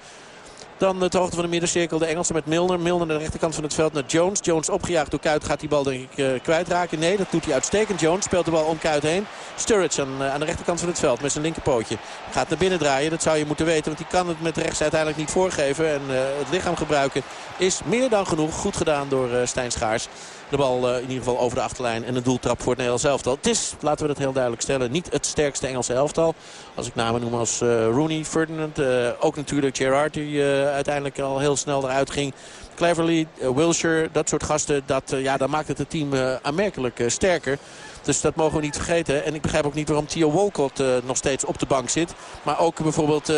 Dan het hoogte van de middencirkel. De Engelsen met Milner. Milner naar de rechterkant van het veld naar Jones. Jones opgejaagd door Kuit. Gaat die bal denk ik uh, kwijtraken? Nee, dat doet hij uitstekend. Jones speelt de bal om Kuit heen. Sturridge aan, uh, aan de rechterkant van het veld met zijn linkerpootje. Gaat naar binnen draaien. Dat zou je moeten weten. Want die kan het met rechts uiteindelijk niet voorgeven. En uh, het lichaam gebruiken is meer dan genoeg. Goed gedaan door Stijn Schaars. De bal in ieder geval over de achterlijn. En een doeltrap voor het Nederlands elftal. Het is, laten we dat heel duidelijk stellen, niet het sterkste Engelse elftal. Als ik namen noem als Rooney, Ferdinand. ook natuurlijk Gerrard die uiteindelijk al heel snel eruit ging. Cleverly, Wilshire, dat soort gasten, dat, ja, dat maakt het het team aanmerkelijk sterker. Dus dat mogen we niet vergeten. En ik begrijp ook niet waarom Theo Walcott uh, nog steeds op de bank zit. Maar ook bijvoorbeeld, uh,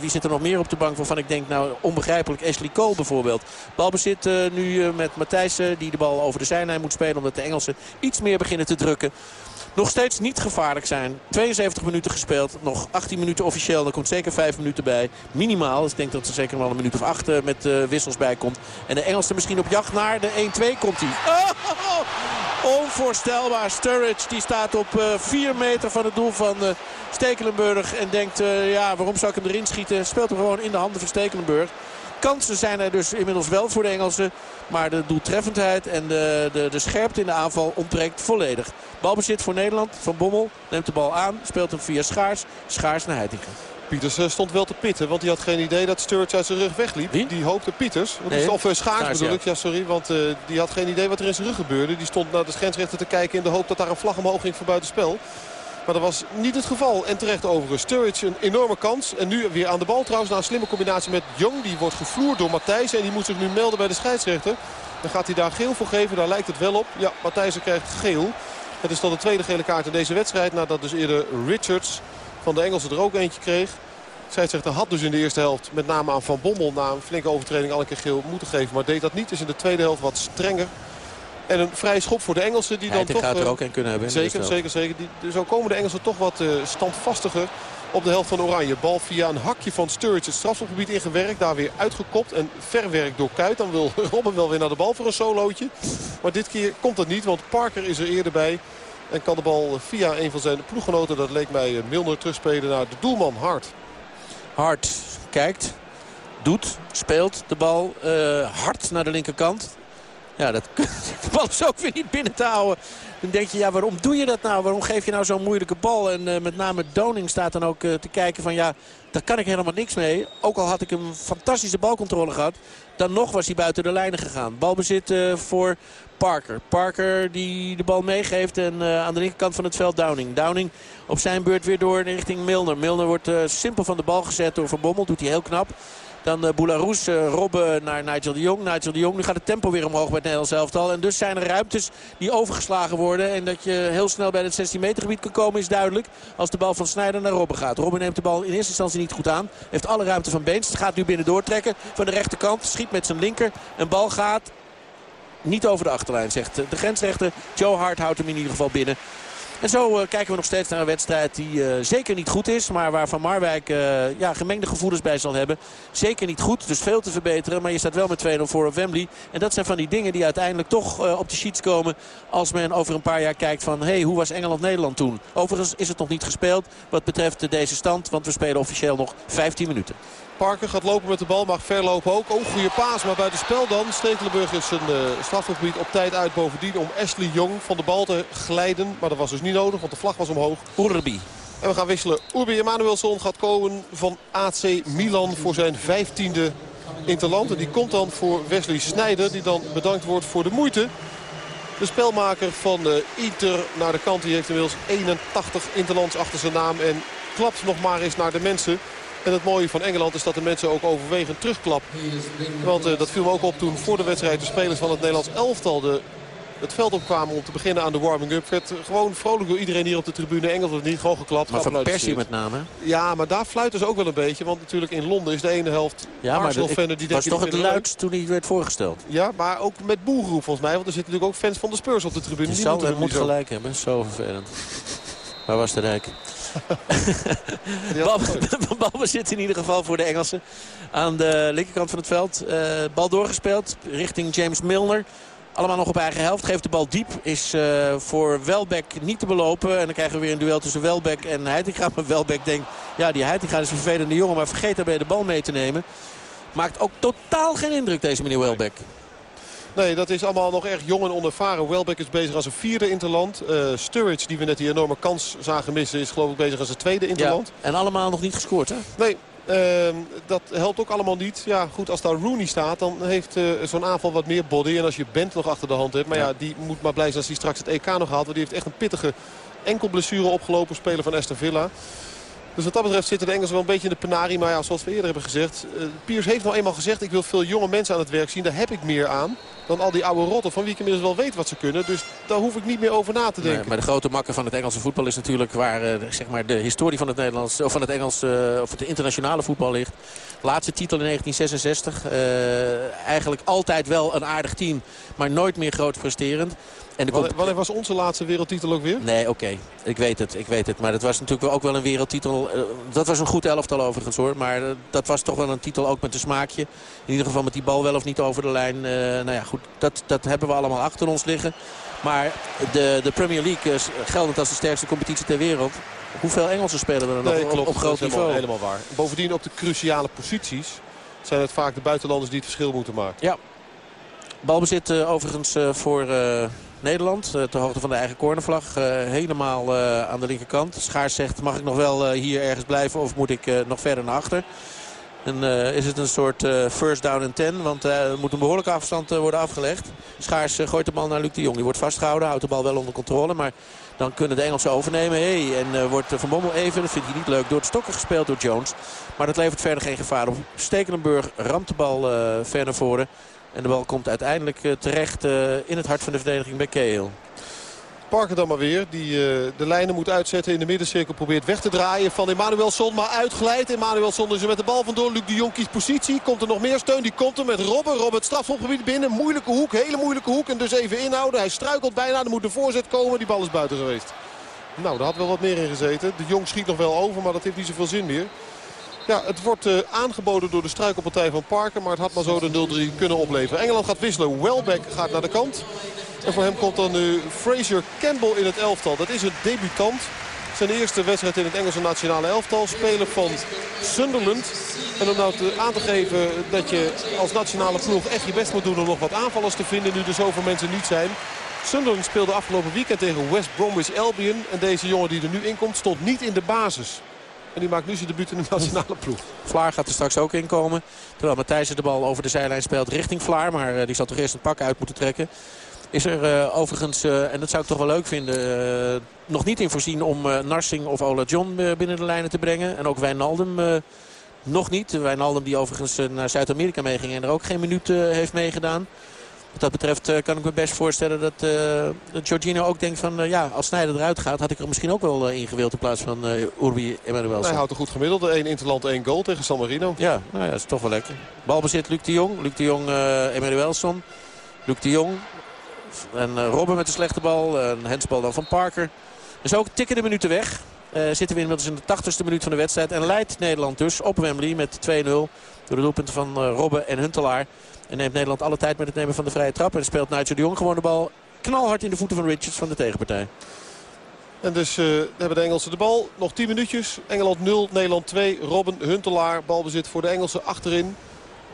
wie zit er nog meer op de bank waarvan ik denk, nou onbegrijpelijk, Ashley Cole bijvoorbeeld. Balbezit nu met Matthijssen die de bal over de zijlijn moet spelen. Omdat de Engelsen iets meer beginnen te drukken nog steeds niet gevaarlijk zijn. 72 minuten gespeeld. Nog 18 minuten officieel. Er komt zeker 5 minuten bij. Minimaal. Dus ik denk dat er zeker wel een minuut of 8 met uh, wissels bij komt. En de Engelsen misschien op jacht naar de 1-2 komt hij. Oh, Onvoorstelbaar. Sturridge die staat op 4 meter van het doel van Stekelenburg. En denkt, ja, waarom zou ik hem erin schieten? Speelt hem gewoon in de handen van Stekelenburg. Kansen zijn er dus inmiddels wel voor de Engelsen. Maar de doeltreffendheid en de, de, de scherpte in de aanval ontbreekt volledig. Balbezit voor Nederland. Van Bommel neemt de bal aan. Speelt hem via Schaars. Schaars naar Heitinga. Pieters eh, stond wel te pitten, want hij had geen idee dat Sturridge uit zijn rug wegliep. Wie? Die hoopte Pieters, Nee. of uh, Schaars, Schaars, bedoel ja. ik, ja sorry. Want eh, die had geen idee wat er in zijn rug gebeurde. Die stond naar de grensrechter te kijken in de hoop dat daar een vlag omhoog ging voor buitenspel. Maar dat was niet het geval. En terecht overigens. Sturridge een enorme kans. En nu weer aan de bal trouwens. Na een slimme combinatie met Jong. Die wordt gevloerd door Matthijs. En die moet zich nu melden bij de scheidsrechter. Dan gaat hij daar geel voor geven. Daar lijkt het wel op. Ja, Matthijs krijgt geel. Het is dan de tweede gele kaart in deze wedstrijd. Nadat dus eerder Richards van de Engelsen er ook eentje kreeg. Scheidsrechter had dus in de eerste helft met name aan Van Bommel... na een flinke overtreding al een keer geel moeten geven. Maar deed dat niet. Is in de tweede helft wat strenger. En een vrije schop voor de Engelsen. Die dan toch, gaat er eh, ook kunnen hebben. de Zeker, zeker, zeker. Die, zo komen de Engelsen toch wat eh, standvastiger op de helft van Oranje. Bal via een hakje van Sturridge het strafschopgebied ingewerkt. Daar weer uitgekopt en verwerkt door Kuit. Dan wil Robben wel weer naar de bal voor een solootje. Maar dit keer komt dat niet, want Parker is er eerder bij. En kan de bal via een van zijn ploeggenoten, dat leek mij eh, Milner, terugspelen naar de doelman Hart. Hard kijkt, doet, speelt de bal hard naar de linkerkant. Ja, dat, de bal is ook weer niet binnen te houden. Dan denk je, ja, waarom doe je dat nou? Waarom geef je nou zo'n moeilijke bal? En eh, met name Doning staat dan ook eh, te kijken van... ja, daar kan ik helemaal niks mee. Ook al had ik een fantastische balcontrole gehad... dan nog was hij buiten de lijnen gegaan. Balbezit eh, voor Parker. Parker die de bal meegeeft en aan de linkerkant van het veld Downing. Downing op zijn beurt weer door richting Milner. Milner wordt simpel van de bal gezet door Van Bommel. Doet hij heel knap. Dan uh, Robben naar Nigel de Jong. Nigel de Jong, nu gaat het tempo weer omhoog bij het Nederlands elftal. En dus zijn er ruimtes die overgeslagen worden. En dat je heel snel bij het 16 meter gebied kan komen is duidelijk. Als de bal van Snijder naar Robben gaat. Robben neemt de bal in eerste instantie niet goed aan. Heeft alle ruimte van Beens. Gaat nu binnen doortrekken van de rechterkant. Schiet met zijn linker. Een bal gaat niet over de achterlijn, zegt de grensrechter. Joe Hart houdt hem in ieder geval binnen. En zo uh, kijken we nog steeds naar een wedstrijd die uh, zeker niet goed is. Maar waar Van Marwijk uh, ja, gemengde gevoelens bij zal hebben. Zeker niet goed, dus veel te verbeteren. Maar je staat wel met 2-0 voor op Wembley. En dat zijn van die dingen die uiteindelijk toch op de sheets komen. Als men over een paar jaar kijkt van... hé, hey, hoe was Engeland-Nederland toen? Overigens is het nog niet gespeeld wat betreft deze stand. Want we spelen officieel nog 15 minuten. Parker gaat lopen met de bal, mag verlopen ook. Oh, goede paas, maar buiten spel dan. Stekelenburg is zijn uh, strafgebied op tijd uit bovendien om Ashley Jong van de bal te glijden. Maar dat was dus niet nodig, want de vlag was omhoog. Urbi. En we gaan wisselen. Urbi Emanuelson gaat komen van AC Milan voor zijn vijftiende interland. En die komt dan voor Wesley Sneijder, die dan bedankt wordt voor de moeite. De spelmaker van uh, Inter naar de kant. Die heeft inmiddels 81 interlands achter zijn naam. En klapt nog maar eens naar de mensen. En het mooie van Engeland is dat de mensen ook overwegend terugklappen. Want uh, dat viel me ook op toen voor de wedstrijd de spelers van het Nederlands elftal de, het veld opkwamen om te beginnen aan de warming-up. Werd gewoon vrolijk door iedereen hier op de tribune. Engels wordt niet gewoon geklapt. Maar van Persie met name. Ja, maar daar fluiten ze ook wel een beetje. Want natuurlijk in Londen is de ene helft ja, maar. Die was toch het luidst toen hij werd voorgesteld. Ja, maar ook met boelgroep volgens mij. Want er zitten natuurlijk ook fans van de Spurs op de tribune. Die zal moeten moet gelijk hebben. Zo vervelend. Waar was de Rijk? bal, balbezit in ieder geval voor de Engelsen. Aan de linkerkant van het veld. Uh, bal doorgespeeld richting James Milner. Allemaal nog op eigen helft. Geeft de bal diep. Is uh, voor Welbeck niet te belopen. En dan krijgen we weer een duel tussen Welbeck en Heitinga. Maar Welbeck denkt, ja die Heitinga is een vervelende jongen. Maar vergeet daarbij de bal mee te nemen. Maakt ook totaal geen indruk deze meneer Welbeck. Nee, dat is allemaal nog erg jong en onervaren. Welbeck is bezig als een vierde interland. Uh, Sturridge, die we net die enorme kans zagen missen, is geloof ik bezig als een tweede interland. Ja, en allemaal nog niet gescoord, hè? Nee, uh, dat helpt ook allemaal niet. Ja, goed, als daar Rooney staat, dan heeft uh, zo'n aanval wat meer body. En als je Bent nog achter de hand hebt. Maar ja, die moet maar blij zijn als hij straks het EK nog haalt. Want die heeft echt een pittige enkelblessure opgelopen. Speler van Aston Villa. Dus wat dat betreft zitten de Engelsen wel een beetje in de penarie. Maar ja, zoals we eerder hebben gezegd. Uh, Piers heeft nou eenmaal gezegd, ik wil veel jonge mensen aan het werk zien. Daar heb ik meer aan dan al die oude rotten van wie ik inmiddels wel weet wat ze kunnen. Dus daar hoef ik niet meer over na te denken. Nee, maar de grote makker van het Engelse voetbal is natuurlijk waar uh, zeg maar de historie van het Nederlands of van het Engelse of het internationale voetbal ligt. Laatste titel in 1966. Uh, eigenlijk altijd wel een aardig team, maar nooit meer groot frustrerend. En wanneer, was onze laatste wereldtitel ook weer? Nee, oké. Ik weet het, ik weet het. Maar dat was natuurlijk ook wel een wereldtitel. Uh, dat was een goed elftal overigens hoor. Maar uh, dat was toch wel een titel ook met een smaakje. In ieder geval met die bal wel of niet over de lijn. Uh, nou ja, goed, dat, dat hebben we allemaal achter ons liggen. Maar de, de Premier League, geldend als de sterkste competitie ter wereld... Hoeveel Engelsen spelen er nog nee, klopt, op, op groot niveau? Helemaal, helemaal waar. Bovendien op de cruciale posities zijn het vaak de buitenlanders die het verschil moeten maken. Ja. Balbezit uh, overigens uh, voor uh, Nederland. ter hoogte van de eigen cornervlag. helemaal aan de linkerkant. Schaars zegt, mag ik nog wel hier ergens blijven of moet ik nog verder naar achter? En is het een soort first down and ten. Want er moet een behoorlijke afstand worden afgelegd. Schaars gooit de bal naar Luc de Jong. Die wordt vastgehouden. Houdt de bal wel onder controle. Maar dan kunnen de Engelsen overnemen. Hey, en uh, wordt Van Bommel even, dat vindt hij niet leuk, door het stokken gespeeld door Jones. Maar dat levert verder geen gevaar op. Stekelenburg ramt de bal uh, ver naar voren. En de bal komt uiteindelijk terecht in het hart van de verdediging bij Cahill. Parker dan maar weer. Die uh, de lijnen moet uitzetten in de middencirkel. Probeert weg te draaien van Emanuelson. Maar uitglijdt. Emanuelson is er met de bal vandoor. Luc de Jong kiest positie. Komt er nog meer steun. Die komt er met Robben. Robben het strafschopgebied binnen. Moeilijke hoek. Hele moeilijke hoek. En dus even inhouden. Hij struikelt bijna. Er moet de voorzet komen. Die bal is buiten geweest. Nou, daar had wel wat meer in gezeten. De Jong schiet nog wel over. Maar dat heeft niet zoveel zin meer. Ja, het wordt uh, aangeboden door de struikelpartij van Parker. Maar het had maar zo de 0-3 kunnen opleveren. Engeland gaat wisselen. Welbeck gaat naar de kant. En voor hem komt dan nu Fraser Campbell in het elftal. Dat is een debutant. Zijn eerste wedstrijd in het Engelse nationale elftal. Speler van Sunderland. En om nou te, aan te geven dat je als nationale ploeg echt je best moet doen om nog wat aanvallers te vinden. Nu er zoveel mensen niet zijn. Sunderland speelde afgelopen weekend tegen West Bromwich Albion. En deze jongen die er nu in komt stond niet in de basis. En die maakt nu zijn debuut in de nationale ploeg. Vlaar gaat er straks ook inkomen. Terwijl Matthijs de bal over de zijlijn speelt richting Vlaar. Maar uh, die zal toch eerst een pak uit moeten trekken. Is er uh, overigens, uh, en dat zou ik toch wel leuk vinden, uh, nog niet in voorzien om Narsing of Ola John binnen de lijnen te brengen. En ook Wijnaldum nog niet. Wijnaldum die overigens naar Zuid-Amerika meeging en er ook geen minuut heeft meegedaan. Wat dat betreft kan ik me best voorstellen dat, dat Jorginho ook denkt van... ja, als Snijder eruit gaat, had ik er misschien ook wel ingewild in plaats van Urbi Emanuel. Hij houdt een goed gemiddelde. 1 Interland, 1 goal tegen San Marino. Ja, nou ja, dat is toch wel lekker. Balbezit Luc de Jong. Luc de Jong, Emanuelson. Luc de Jong en uh, Robben met de slechte bal. Een hensbal dan van Parker. Dus ook tikken de minuten weg. Uh, zitten we inmiddels in de 80ste minuut van de wedstrijd. En leidt Nederland dus op Wembley met 2-0. Door de doelpunten van uh, Robben en Huntelaar. En neemt Nederland alle tijd met het nemen van de vrije trap. En speelt Nigel de Jong gewoon de bal knalhard in de voeten van Richards van de tegenpartij. En dus hebben de Engelsen de bal. Nog 10 minuutjes. Engeland 0, Nederland 2. Robben, Huntelaar. Balbezit voor de Engelsen achterin.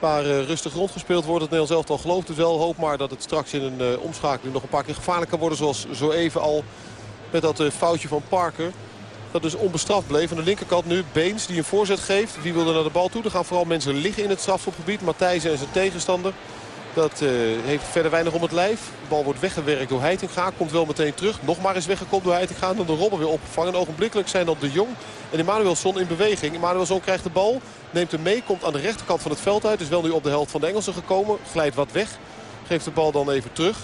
Waar uh, rustig rondgespeeld wordt. Het Nederlands elftal gelooft het wel. Hoop maar dat het straks in een uh, omschakeling nog een paar keer gevaarlijk kan worden. Zoals zo even al met dat uh, foutje van Parker. Dat dus onbestraft bleef. Aan de linkerkant nu Beens die een voorzet geeft. Wie wil er naar de bal toe? Er gaan vooral mensen liggen in het strafschopgebied. Matthijs en zijn tegenstander. Dat uh, heeft verder weinig om het lijf. De bal wordt weggewerkt door Heitinga. Komt wel meteen terug. Nog maar eens weggekomen door Heitinga. Dan de Robben weer opgevangen. Ogenblikkelijk zijn dat de Jong en Emanuelson in beweging. Emanuelson krijgt de bal. Neemt hem mee. Komt aan de rechterkant van het veld uit. Is wel nu op de helft van de Engelsen gekomen. Glijdt wat weg. Geeft de bal dan even terug.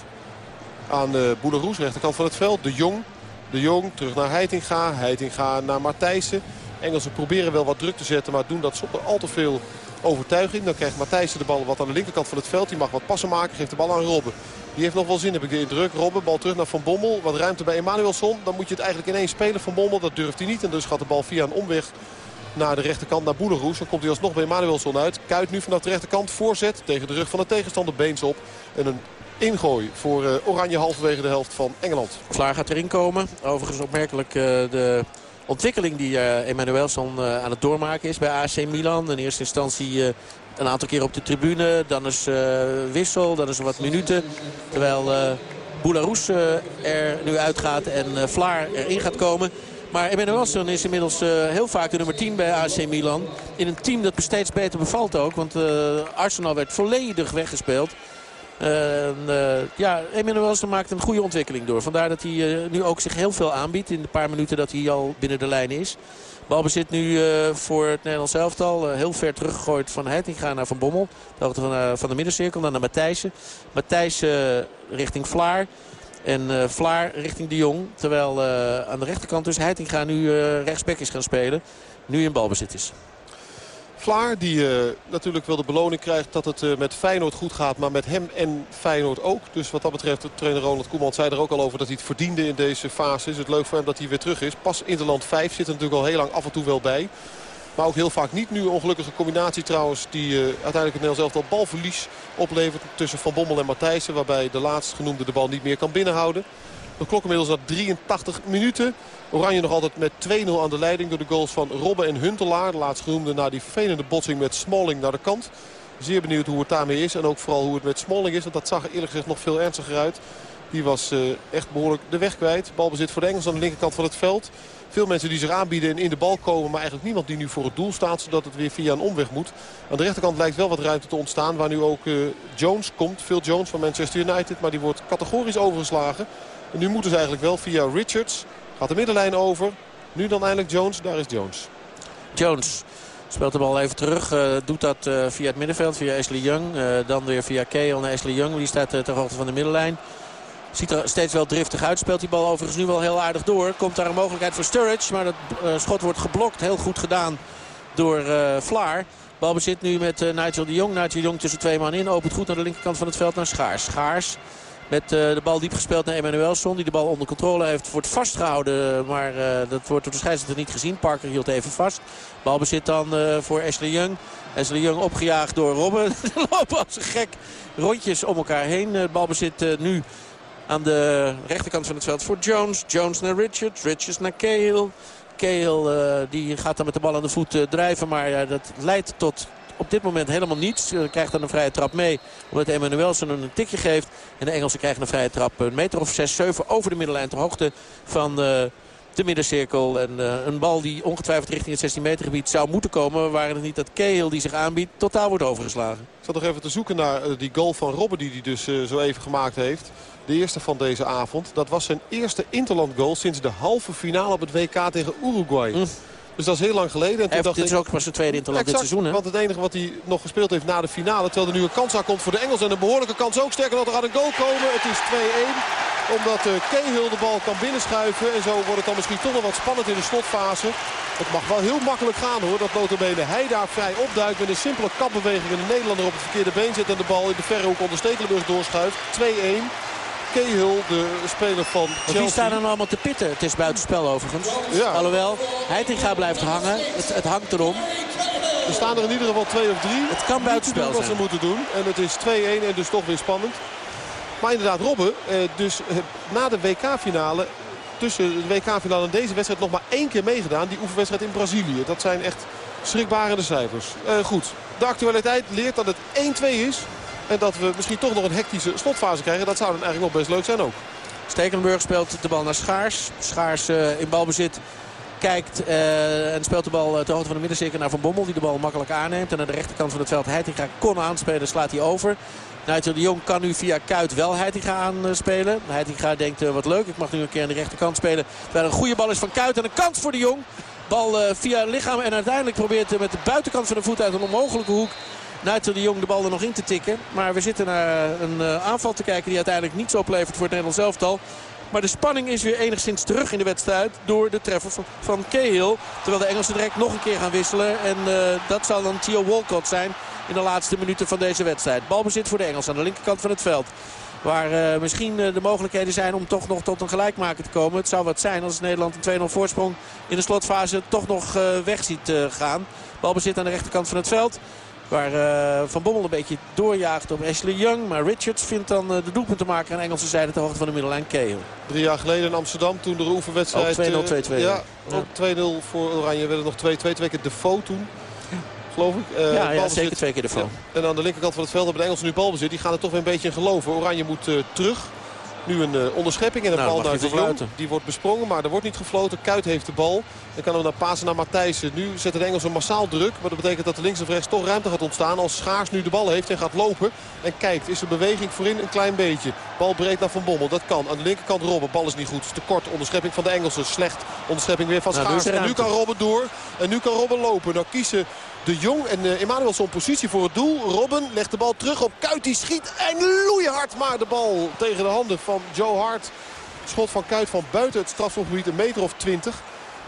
Aan de Boeleroes, rechterkant van het veld. De Jong. De Jong terug naar Heitinga. Heitinga naar Matthijssen. Engelsen proberen wel wat druk te zetten. Maar doen dat zonder al te veel overtuiging. Dan krijgt Matthijssen de bal wat aan de linkerkant van het veld. Die mag wat passen maken. Geeft de bal aan Robben. Die heeft nog wel zin, heb ik de indruk. Robben, bal terug naar Van Bommel. Wat ruimte bij Emanuelson. Dan moet je het eigenlijk ineens spelen. Van Bommel, dat durft hij niet. En dus gaat de bal via een omweg naar de rechterkant naar Boeleroes. Dan komt hij alsnog bij Emanuelson uit. Kuit nu vanaf de rechterkant. Voorzet tegen de rug van de tegenstander. Beens op. En een ingooi voor uh, Oranje halverwege de helft van Engeland. Vlaar gaat erin komen. Overigens opmerkelijk uh, de ontwikkeling die uh, Emanuelson uh, aan het doormaken is bij AC Milan. In eerste instantie uh, een aantal keer op de tribune. Dan is wissel, dan is wat minuten. Terwijl uh, er nu uitgaat en Vlaar erin gaat komen. Maar Emanuelson is inmiddels heel vaak de nummer 10 bij AC Milan. In een team dat steeds beter bevalt ook. Want Arsenal werd volledig weggespeeld. Uh, ja, Emanuelson maakt een goede ontwikkeling door. Vandaar dat hij uh, nu ook zich heel veel aanbiedt in de paar minuten dat hij al binnen de lijn is. Balbezit nu voor het Nederlands elftal. heel ver teruggegooid van Heitinga naar Van Bommel. De van, van de middencirkel. Naar Matthijssen. Matthijssen richting Vlaar. En Vlaar richting de Jong. Terwijl aan de rechterkant dus Heitinga nu rechtsback is gaan spelen. Nu in balbezit is. Vlaar die uh, natuurlijk wel de beloning krijgt dat het uh, met Feyenoord goed gaat. Maar met hem en Feyenoord ook. Dus wat dat betreft, trainer Ronald Koeman zei er ook al over dat hij het verdiende in deze fase. Is het leuk voor hem dat hij weer terug is. Pas Interland 5 zit er natuurlijk al heel lang af en toe wel bij. Maar ook heel vaak niet. Nu ongelukkige combinatie trouwens die uh, uiteindelijk het Nederlands elftal balverlies oplevert tussen Van Bommel en Matthijssen. Waarbij de laatst genoemde de bal niet meer kan binnenhouden. De klok inmiddels naar 83 minuten. Oranje nog altijd met 2-0 aan de leiding door de goals van Robben en Huntelaar. De laatst genoemde na die vervelende botsing met Smalling naar de kant. Zeer benieuwd hoe het daarmee is. En ook vooral hoe het met Smalling is. Want dat zag er eerlijk gezegd nog veel ernstiger uit. Die was uh, echt behoorlijk de weg kwijt. Balbezit voor de Engels aan de linkerkant van het veld. Veel mensen die zich aanbieden en in de bal komen. Maar eigenlijk niemand die nu voor het doel staat. Zodat het weer via een omweg moet. Aan de rechterkant lijkt wel wat ruimte te ontstaan. Waar nu ook uh, Jones komt. Phil Jones van Manchester United. Maar die wordt categorisch overgeslagen. En nu moeten ze eigenlijk wel via Richards. Gaat de middenlijn over. Nu dan eindelijk Jones. Daar is Jones. Jones speelt de bal even terug. Uh, doet dat uh, via het middenveld, via Ashley Young. Uh, dan weer via Kale naar Ashley Young. Die staat ter hoogte van de middenlijn. Ziet er steeds wel driftig uit. Speelt die bal overigens nu wel heel aardig door. Komt daar een mogelijkheid voor Sturridge. Maar dat schot wordt geblokt. Heel goed gedaan door Vlaar. Balbezit nu met Nigel de Jong. Nigel de Jong tussen twee man in. Opent goed naar de linkerkant van het veld naar Schaars. Schaars met uh, de bal diep gespeeld naar Emmanuelson. Die de bal onder controle heeft. Wordt vastgehouden. Maar uh, dat wordt door de scheidsrechter niet gezien. Parker hield even vast. Balbezit dan uh, voor Ashley Young. Ashley Young opgejaagd door Robben. lopen als een gek rondjes om elkaar heen. Het balbezit nu aan de rechterkant van het veld voor Jones. Jones naar Richards. Richards naar Cahill. Cahill die gaat dan met de bal aan de voet drijven. Maar dat leidt tot op dit moment helemaal niets. Uh, krijgt dan een vrije trap mee. Omdat Emmanuelsen een tikje geeft. En de Engelsen krijgen een vrije trap. Een meter of 6, 7 over de middenlijn. Ter hoogte van... Uh, de middencirkel. En uh, een bal die ongetwijfeld richting het 16 meter gebied zou moeten komen. Waren het niet dat Cahill die zich aanbiedt totaal wordt overgeslagen. Ik zat nog even te zoeken naar uh, die goal van Robben die hij dus uh, zo even gemaakt heeft. De eerste van deze avond. Dat was zijn eerste Interland goal sinds de halve finale op het WK tegen Uruguay. Mm. Dus dat is heel lang geleden. En toen dacht dit is ook pas zijn tweede interland dit seizoen. Hè? Want het enige wat hij nog gespeeld heeft na de finale. Terwijl er nu een kans aan komt voor de Engels. En een behoorlijke kans ook. Sterker dat er gaat een goal komen. Het is 2-1. Omdat uh, Cahill de bal kan binnenschuiven. En zo wordt het dan misschien toch nog wat spannend in de slotfase. Het mag wel heel makkelijk gaan hoor. Dat notabene hij daar vrij opduikt. Met een simpele kapbeweging. En de Nederlander op het verkeerde been zet. En de bal in de verre hoek onder Stekelenburg doorschuift. 2-1. Cahill, de speler van Chelsea. Wie staan er nou allemaal te pitten? Het is buitenspel overigens. Ja. Alhoewel, Heitinga blijft hangen. Het, het, hangt erom. Er staan er in ieder geval twee of drie. Het kan buitenspel zijn. wat ze moeten doen. En het is 2-1 en dus toch weer spannend. Maar inderdaad, Robben, eh, dus eh, na de WK-finale... tussen de WK-finale en deze wedstrijd nog maar één keer meegedaan. Die oefenwedstrijd in Brazilië. Dat zijn echt schrikbarende cijfers. Uh, goed, de actualiteit leert dat het 1-2 is. En dat we misschien toch nog een hectische slotfase krijgen. Dat zou dan eigenlijk nog best leuk zijn ook. Stekelenburg speelt de bal naar Schaars. Schaars uh, in balbezit kijkt uh, en speelt de bal ter hoogte van de middencirkel naar Van Bommel. Die de bal makkelijk aanneemt. En aan de rechterkant van het veld Heitinga kon aanspelen. Slaat hij over. Nigel de Jong kan nu via Kuit wel Heitinga aanspelen. Heitinga denkt wat leuk. Ik mag nu een keer aan de rechterkant spelen. Terwijl een goede bal is van Kuit. En een kans voor de Jong. Bal via lichaam. En uiteindelijk probeert met de buitenkant van de voet uit een onmogelijke hoek Nigel de Jong de bal er nog in te tikken. Maar we zitten naar een uh, aanval te kijken die uiteindelijk niets oplevert voor het Nederlands elftal. Maar de spanning is weer enigszins terug in de wedstrijd door de treffer van, Cahill. Terwijl de Engelsen direct nog een keer gaan wisselen. En uh, dat zal dan Theo Walcott zijn in de laatste minuten van deze wedstrijd. Balbezit voor de Engelsen aan de linkerkant van het veld. Waar uh, misschien de mogelijkheden zijn om toch nog tot een gelijkmaker te komen. Het zou wat zijn als Nederland een 2-0 voorsprong in de slotfase toch nog weg ziet gaan. Balbezit aan de rechterkant van het veld. Waar uh, Van Bommel een beetje doorjaagt op Ashley Young. Maar Richards vindt dan uh, de doelpunt te maken aan Engelse zijde ter hoogte van de middenlijn Cahill. Drie jaar geleden in Amsterdam toen de oefenwedstrijd... Ook 2-0, 2-2. Uh, ja, ook 2-0 voor Oranje. Werden nog 2-2. Twee, twee keer Defoe toen. Geloof ik. Uh, ja, ja zeker twee keer Defoe. Ja. En aan de linkerkant van het veld hebben de Engelsen nu balbezit. Die gaan er toch weer een beetje in geloven. Oranje moet terug. Nu een uh, onderschepping en een nou, bal naar de Jong. Die wordt besprongen, maar er wordt niet gefloten. Kuit heeft de bal. Dan kan hem naar Pasen naar Matthijssen. Nu zetten de Engelsen massaal druk. Maar dat betekent dat er links of rechts toch ruimte gaat ontstaan. Als Schaars nu de bal heeft en gaat lopen. En kijkt, is er beweging voorin een klein beetje. Bal breed naar Van Bommel. Dat kan. Aan de linkerkant Robben. Bal is niet goed. Te kort. Onderschepping van de Engelsen. Slecht. Onderschepping weer van nou, Schaars. en nu kan Robben door. En nu kan Robben lopen. Nou kiezen de Jong en uh, Emanuelson positie voor het doel. Robben legt de bal terug op Kuit. Die schiet en loeihard maar de bal tegen de handen van Joe Hart. Schot van Kuit van buiten het strafschopgebied een meter of twintig.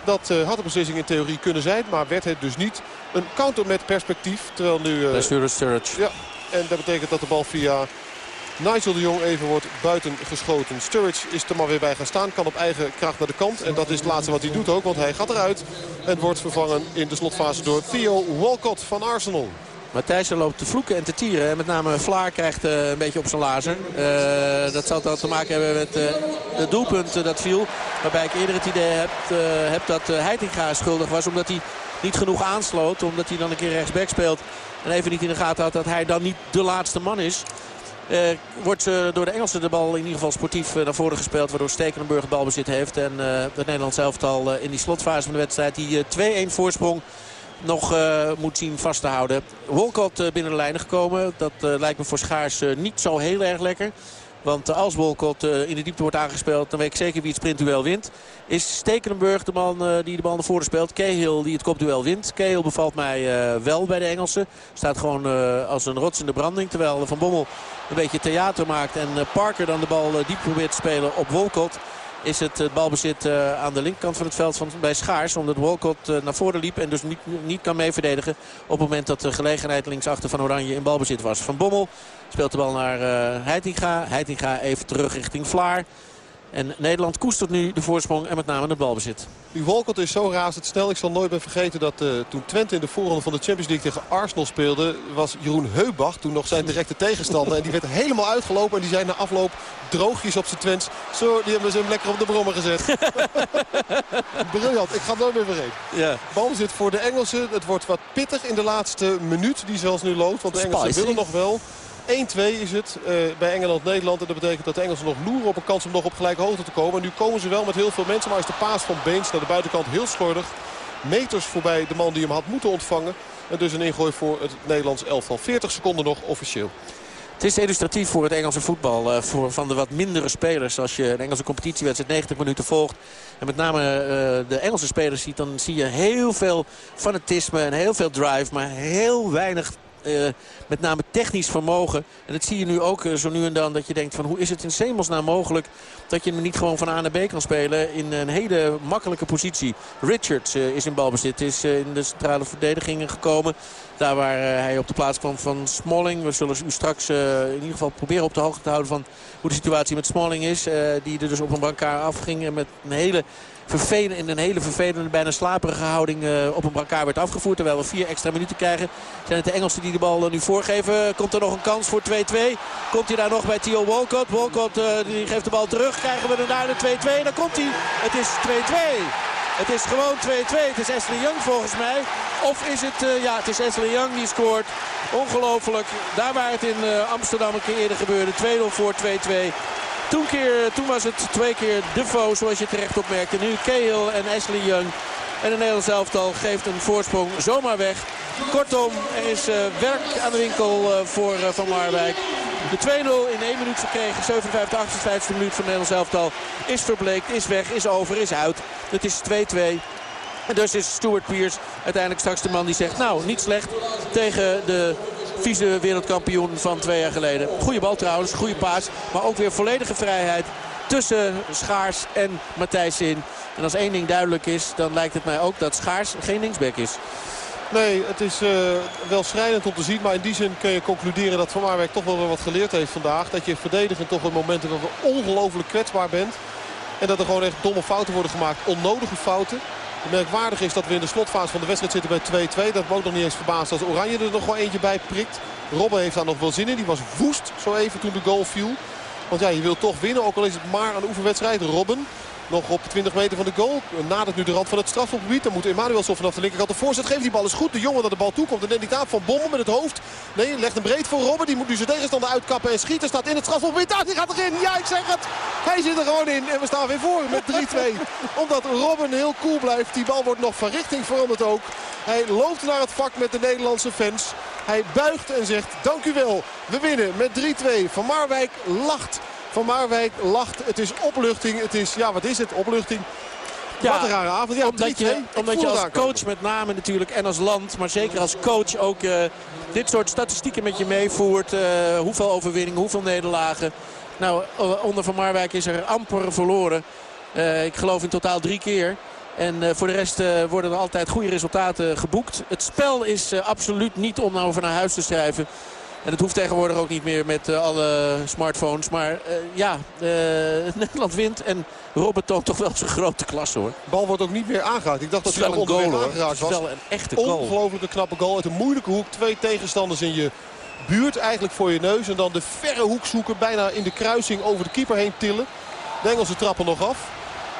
Dat uh, had de beslissing in theorie kunnen zijn, maar werd het dus niet. Een counter met perspectief, terwijl nu... Uh, Sturridge. Ja, en dat betekent dat de bal via Nigel de Jong even wordt buiten geschoten. Sturridge is er maar weer bij gaan staan. Kan op eigen kracht naar de kant. En dat is het laatste wat hij doet ook. Want hij gaat eruit. En wordt vervangen in de slotfase door Theo Walcott van Arsenal. Matthijssen loopt te vloeken en te tieren. En met name Vlaar krijgt uh, een beetje op zijn lazer. Uh, dat zal dan te maken hebben met uh, het doelpunt dat viel. Waarbij ik eerder het idee heb, heb dat Heitinga schuldig was. Omdat hij niet genoeg aansloot. Omdat hij dan een keer rechtsback speelt. En even niet in de gaten had dat hij dan niet de laatste man is. Uh, wordt uh, door de Engelsen de bal in ieder geval sportief uh, naar voren gespeeld. Waardoor Stekelenburg balbezit heeft. En het Nederlands elftal in die slotfase van de wedstrijd. Die 2-1 voorsprong nog moet zien vast te houden. Wolcott binnen de lijnen gekomen. Dat lijkt me voor Schaars niet zo heel erg lekker. Want als Wolcott in de diepte wordt aangespeeld, dan weet ik zeker wie het sprintduel wint. Is Stekelenburg de man die de bal naar voren speelt. Cahill die het kopduel wint. Cahill bevalt mij wel bij de Engelsen. Staat gewoon als een rots in de branding. Terwijl Van Bommel een beetje theater maakt. En Parker dan de bal diep probeert te spelen op Wolcott is het balbezit aan de linkerkant van het veld van, bij Schaars. Omdat Wolcott naar voren liep en dus niet, niet kan mee verdedigen. Op het moment dat de gelegenheid linksachter van Oranje in balbezit was. Van Bommel speelt de bal naar Heitinga. Heitinga even terug richting Vlaar. En Nederland koestert nu de voorsprong en met name het balbezit. Die Wolcott is zo razendsnel. Ik zal nooit meer vergeten dat uh, toen Twente in de voorronde van de Champions League tegen Arsenal speelde... was Jeroen Heubach toen nog zijn directe tegenstander. En die werd helemaal uitgelopen en die zijn na afloop droogjes op zijn Twents. Zo, die hebben ze hem lekker op de brommer gezet. Briljant, ik ga het nooit meer vergeten. Ja. Balbezit voor de Engelsen. Het wordt wat pittig in de laatste minuut die zelfs nu loopt. Want de Engelsen willen nog wel... 1-2 is het uh, bij Engeland-Nederland. En dat betekent dat de Engelsen nog loeren op een kans om nog op gelijke hoogte te komen. En nu komen ze wel met heel veel mensen. Maar is de paas van Beens naar de buitenkant heel slordig. Meters voorbij de man die hem had moeten ontvangen. En dus een ingooi voor het Nederlands elftal. 40 seconden nog officieel. Het is illustratief voor het Engelse voetbal. Uh, voor van de wat mindere spelers. Als je een Engelse competitiewedstrijd 90 minuten volgt. En met name uh, de Engelse spelers ziet. Dan zie je heel veel fanatisme en heel veel drive. Maar heel weinig uh, met name technisch vermogen. En dat zie je nu ook uh, zo nu en dan. Dat je denkt van hoe is het in Semelsnaam mogelijk dat je hem niet gewoon van A naar B kan spelen. In een hele makkelijke positie. Richards uh, is in balbezit. Is in de centrale verdediging gekomen. Daar waar hij op de plaats kwam van Smalling. We zullen u straks in ieder geval proberen op de hoogte te houden van hoe de situatie met Smalling is. die er dus op een brancard afging. En met een hele in een hele vervelende, bijna slaperige houding uh, op een brancard werd afgevoerd. Terwijl we vier extra minuten krijgen. Zijn het de Engelsen die de bal nu voorgeven. Komt er nog een kans voor 2-2. Komt hij daar nog bij Theo Walcott. Walcott uh, die geeft de bal terug. Krijgen we daarna de 2-2. Dan komt hij. Het is 2-2. Het is gewoon 2-2. Het is Ashley Young volgens mij. Of is het... Ja, het is Ashley Young die scoort. Ongelooflijk. Daar waar het in Amsterdam een keer eerder gebeurde. 2-0 voor 2-2. Toen, keer, toen was het twee keer Defoe, zoals je terecht opmerkte. Nu Cahill en Ashley Young. En de Nederlands elftal geeft een voorsprong zomaar weg. Kortom, er is uh, werk aan de winkel uh, voor uh, Van Marwijk. De 2-0 in 1 minuut verkregen. 57, 58 minuut van Nederlands elftal is verbleekt, is weg, is over, is uit. Het is 2-2. En dus is Stuart Pearce uiteindelijk straks de man die zegt... nou, niet slecht tegen de vieze wereldkampioen van twee jaar geleden. Goede bal trouwens, goede paas. Maar ook weer volledige vrijheid tussen Schaars en Matthijs in. En als één ding duidelijk is, dan lijkt het mij ook dat Schaars geen linksback is. Nee, het is uh, wel schrijnend om te zien. Maar in die zin kun je concluderen dat Van Marwijk toch wel weer wat geleerd heeft vandaag. Dat je verdedigend toch een moment dat ongelooflijk kwetsbaar bent. En dat er gewoon echt domme fouten worden gemaakt. Onnodige fouten. Merkwaardig is dat we in de slotfase van de wedstrijd zitten bij 2-2. Dat moet nog niet eens verbaasd als Oranje er nog wel eentje bij prikt. Robben heeft daar nog wel zin in. Die was woest zo even toen de goal viel. Want ja, je wilt toch winnen. Ook al is het maar een oefenwedstrijd. Robben nog op 20 meter van de goal. Nadert nu de rand van het strafgebied. Dan moet Emanuelson vanaf de linkerkant de voorzet geven. Die bal is goed. De jongen dat de bal toekomt. En net niet aan van Bommel met het hoofd. Nee, legt hem breed voor Robben. Die moet nu zijn tegenstander uitkappen en schieten. Staat in het strafgebied. Ah, die gaat erin. Ja, ik zeg het. Hij zit er gewoon in. En we staan weer voor met 3-2. Omdat Robben heel cool blijft. Die bal wordt nog van richting veranderd ook. Hij loopt naar het vak met de Nederlandse fans. Hij buigt en zegt dank u wel. We winnen met 3-2. Van Marwijk lacht. Van Marwijk lacht. Het is opluchting. Het is, ja wat is het, opluchting. Ja, Wat een rare avond. Ja, omdat je, omdat je als coach met name natuurlijk en als land, maar zeker als coach ook uh, dit soort statistieken met je meevoert. Uh, hoeveel overwinningen, hoeveel nederlagen. Nou, onder Van Marwijk is er amper verloren. Uh, ik geloof in totaal drie keer. En voor de rest worden er altijd goede resultaten geboekt. Het spel is absoluut niet om nou over naar huis te schrijven. En het hoeft tegenwoordig ook niet meer met alle smartphones. Maar ja, Nederland wint en Robert toont toch wel zijn grote klasse hoor. De bal wordt ook niet meer aangeraakt. Ik dacht dat hij een goal aangeraakt was. Wel een echte goal. Ongelooflijke knappe goal uit een moeilijke hoek. Twee tegenstanders in je buurt eigenlijk voor je neus. En dan de verre hoek zoeken. Bijna in de kruising over de keeper heen tillen. De Engelsen trappen nog af.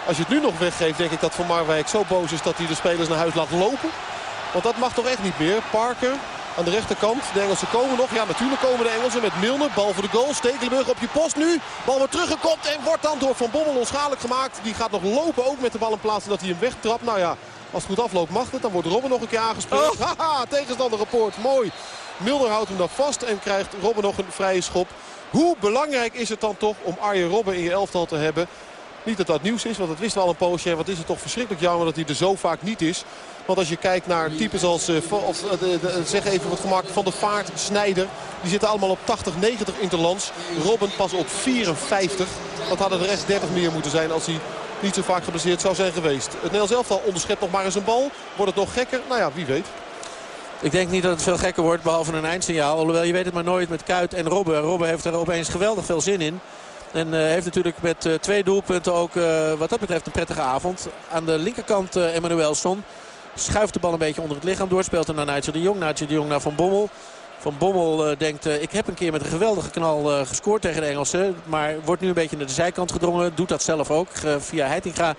Als je het nu nog weggeeft denk ik dat Van Marwijk zo boos is dat hij de spelers naar huis laat lopen. Want dat mag toch echt niet meer. Parker aan de rechterkant. De Engelsen komen nog. Ja, natuurlijk komen de Engelsen met Milner. Bal voor de goal. Stekelenburg op je post nu. Bal wordt teruggekopt en wordt dan door Van Bommel onschadelijk gemaakt. Die gaat nog lopen ook met de bal in plaats dat hij hem wegtrapt. Nou ja, als het goed afloopt mag het. Dan wordt Robben nog een keer aangespeeld. Oh. Haha, tegenstander rapport. Mooi. Milner houdt hem dan vast en krijgt Robben nog een vrije schop. Hoe belangrijk is het dan toch om Arjen Robben in je elftal te hebben? Niet dat dat nieuws is, want dat wist wel een poosje. Wat is het toch verschrikkelijk jammer dat hij er zo vaak niet is. Want als je kijkt naar types als, uh, of, uh, zeg even wat gemaakt, Van de Vaart, Snijder. Die zitten allemaal op 80, 90 interlands. Robben pas op 54. Dat hadden er echt 30 meer moeten zijn als hij niet zo vaak geblesseerd zou zijn geweest. Het Nederlands elftal onderschept nog maar eens een bal. Wordt het nog gekker? Nou ja, wie weet. Ik denk niet dat het veel gekker wordt, behalve een eindsignaal. Alhoewel, je weet het maar nooit met Kuit en Robben. Robben heeft er opeens geweldig veel zin in. En uh, heeft natuurlijk met twee doelpunten ook wat dat betreft een prettige avond. Aan de linkerkant Emmanuelson schuift de bal een beetje onder het lichaam door. Speelt hem naar Nigel de Jong. Nigel de Jong naar Van Bommel. Van Bommel denkt, ik heb een keer met een geweldige knal gescoord tegen de Engelsen. Maar wordt nu een beetje naar de zijkant gedrongen. Doet dat zelf ook via Heitinga.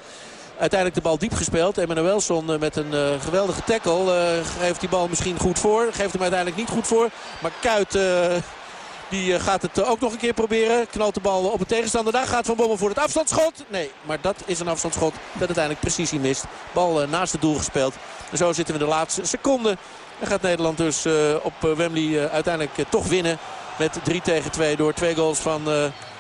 Uiteindelijk de bal diep gespeeld. Emmanuelson met een geweldige tackle. Geeft die bal misschien goed voor. Geeft hem uiteindelijk niet goed voor. Maar Kuit die gaat het ook nog een keer proberen. Knalt de bal op het tegenstander. Daar gaat Van Bommel voor het afstandsschot. Nee, maar dat is een afstandsschot dat uiteindelijk precisie mist. Bal naast het doel gespeeld. En zo zitten we de laatste seconde. En gaat Nederland dus op Wembley uiteindelijk toch winnen. Met 3 tegen 2 door twee goals van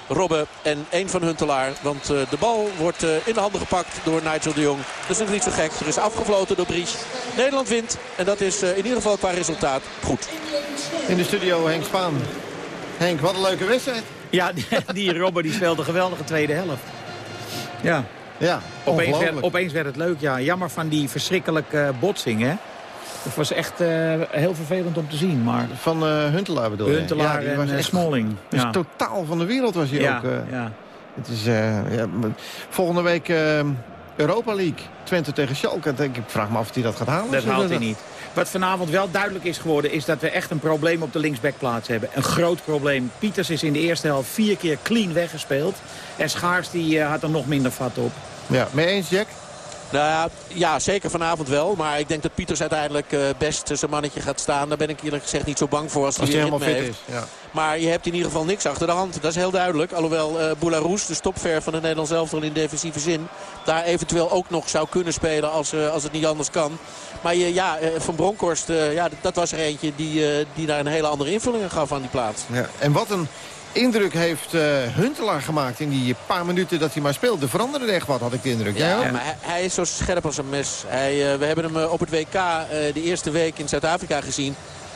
Robben en één van Huntelaar. Want de bal wordt in de handen gepakt door Nigel de Jong. Dat is nog niet zo gek. Er is afgefloten door Bries. Nederland wint. En dat is in ieder geval qua resultaat goed. In de studio Henk Spaan. Henk, wat een leuke wedstrijd. Ja, die, die Robben die speelt een geweldige tweede helft. Ja. Ja, opeens werd, opeens werd het leuk, ja. Jammer van die verschrikkelijke botsing, hè. Het was echt uh, heel vervelend om te zien. Maar... Van uh, Huntelaar bedoel je? Huntelaar ja, en was echt, Smalling. Dus ja. totaal van de wereld was hij ja, ook. Uh, ja. Het is, ja, volgende week Europa League. Twente tegen Schalke. Ik vraag me af of hij dat gaat halen. Dat haalt hij niet. Wat vanavond wel duidelijk is geworden... is dat we echt een probleem op de linksbackplaats hebben. Een groot probleem. Pieters is in de eerste helft vier keer clean weggespeeld. En Schaars die, had er nog minder vat op. Ja, mee eens Jack? Nou ja, ja, zeker vanavond wel. Maar ik denk dat Pieters uiteindelijk uh, best zijn mannetje gaat staan. Daar ben ik eerlijk gezegd niet zo bang voor als, als hij helemaal fit heeft. is. Ja. Maar je hebt in ieder geval niks achter de hand. Dat is heel duidelijk. Alhoewel uh, de stopver van het Nederlands elftal in defensieve zin... daar eventueel ook nog zou kunnen spelen als, uh, als het niet anders kan. Maar ja, Van Bronckhorst, ja, dat was er eentje die, die daar een hele andere invulling gaf aan die plaats. Ja. En wat een indruk heeft uh, Huntelaar gemaakt in die paar minuten dat hij maar speelde. Veranderde echt wat, had ik de indruk. Ja, ja maar hij, hij, is zo scherp als een mes. Hij, uh, we hebben hem uh, op het WK de eerste week in Zuid-Afrika gezien.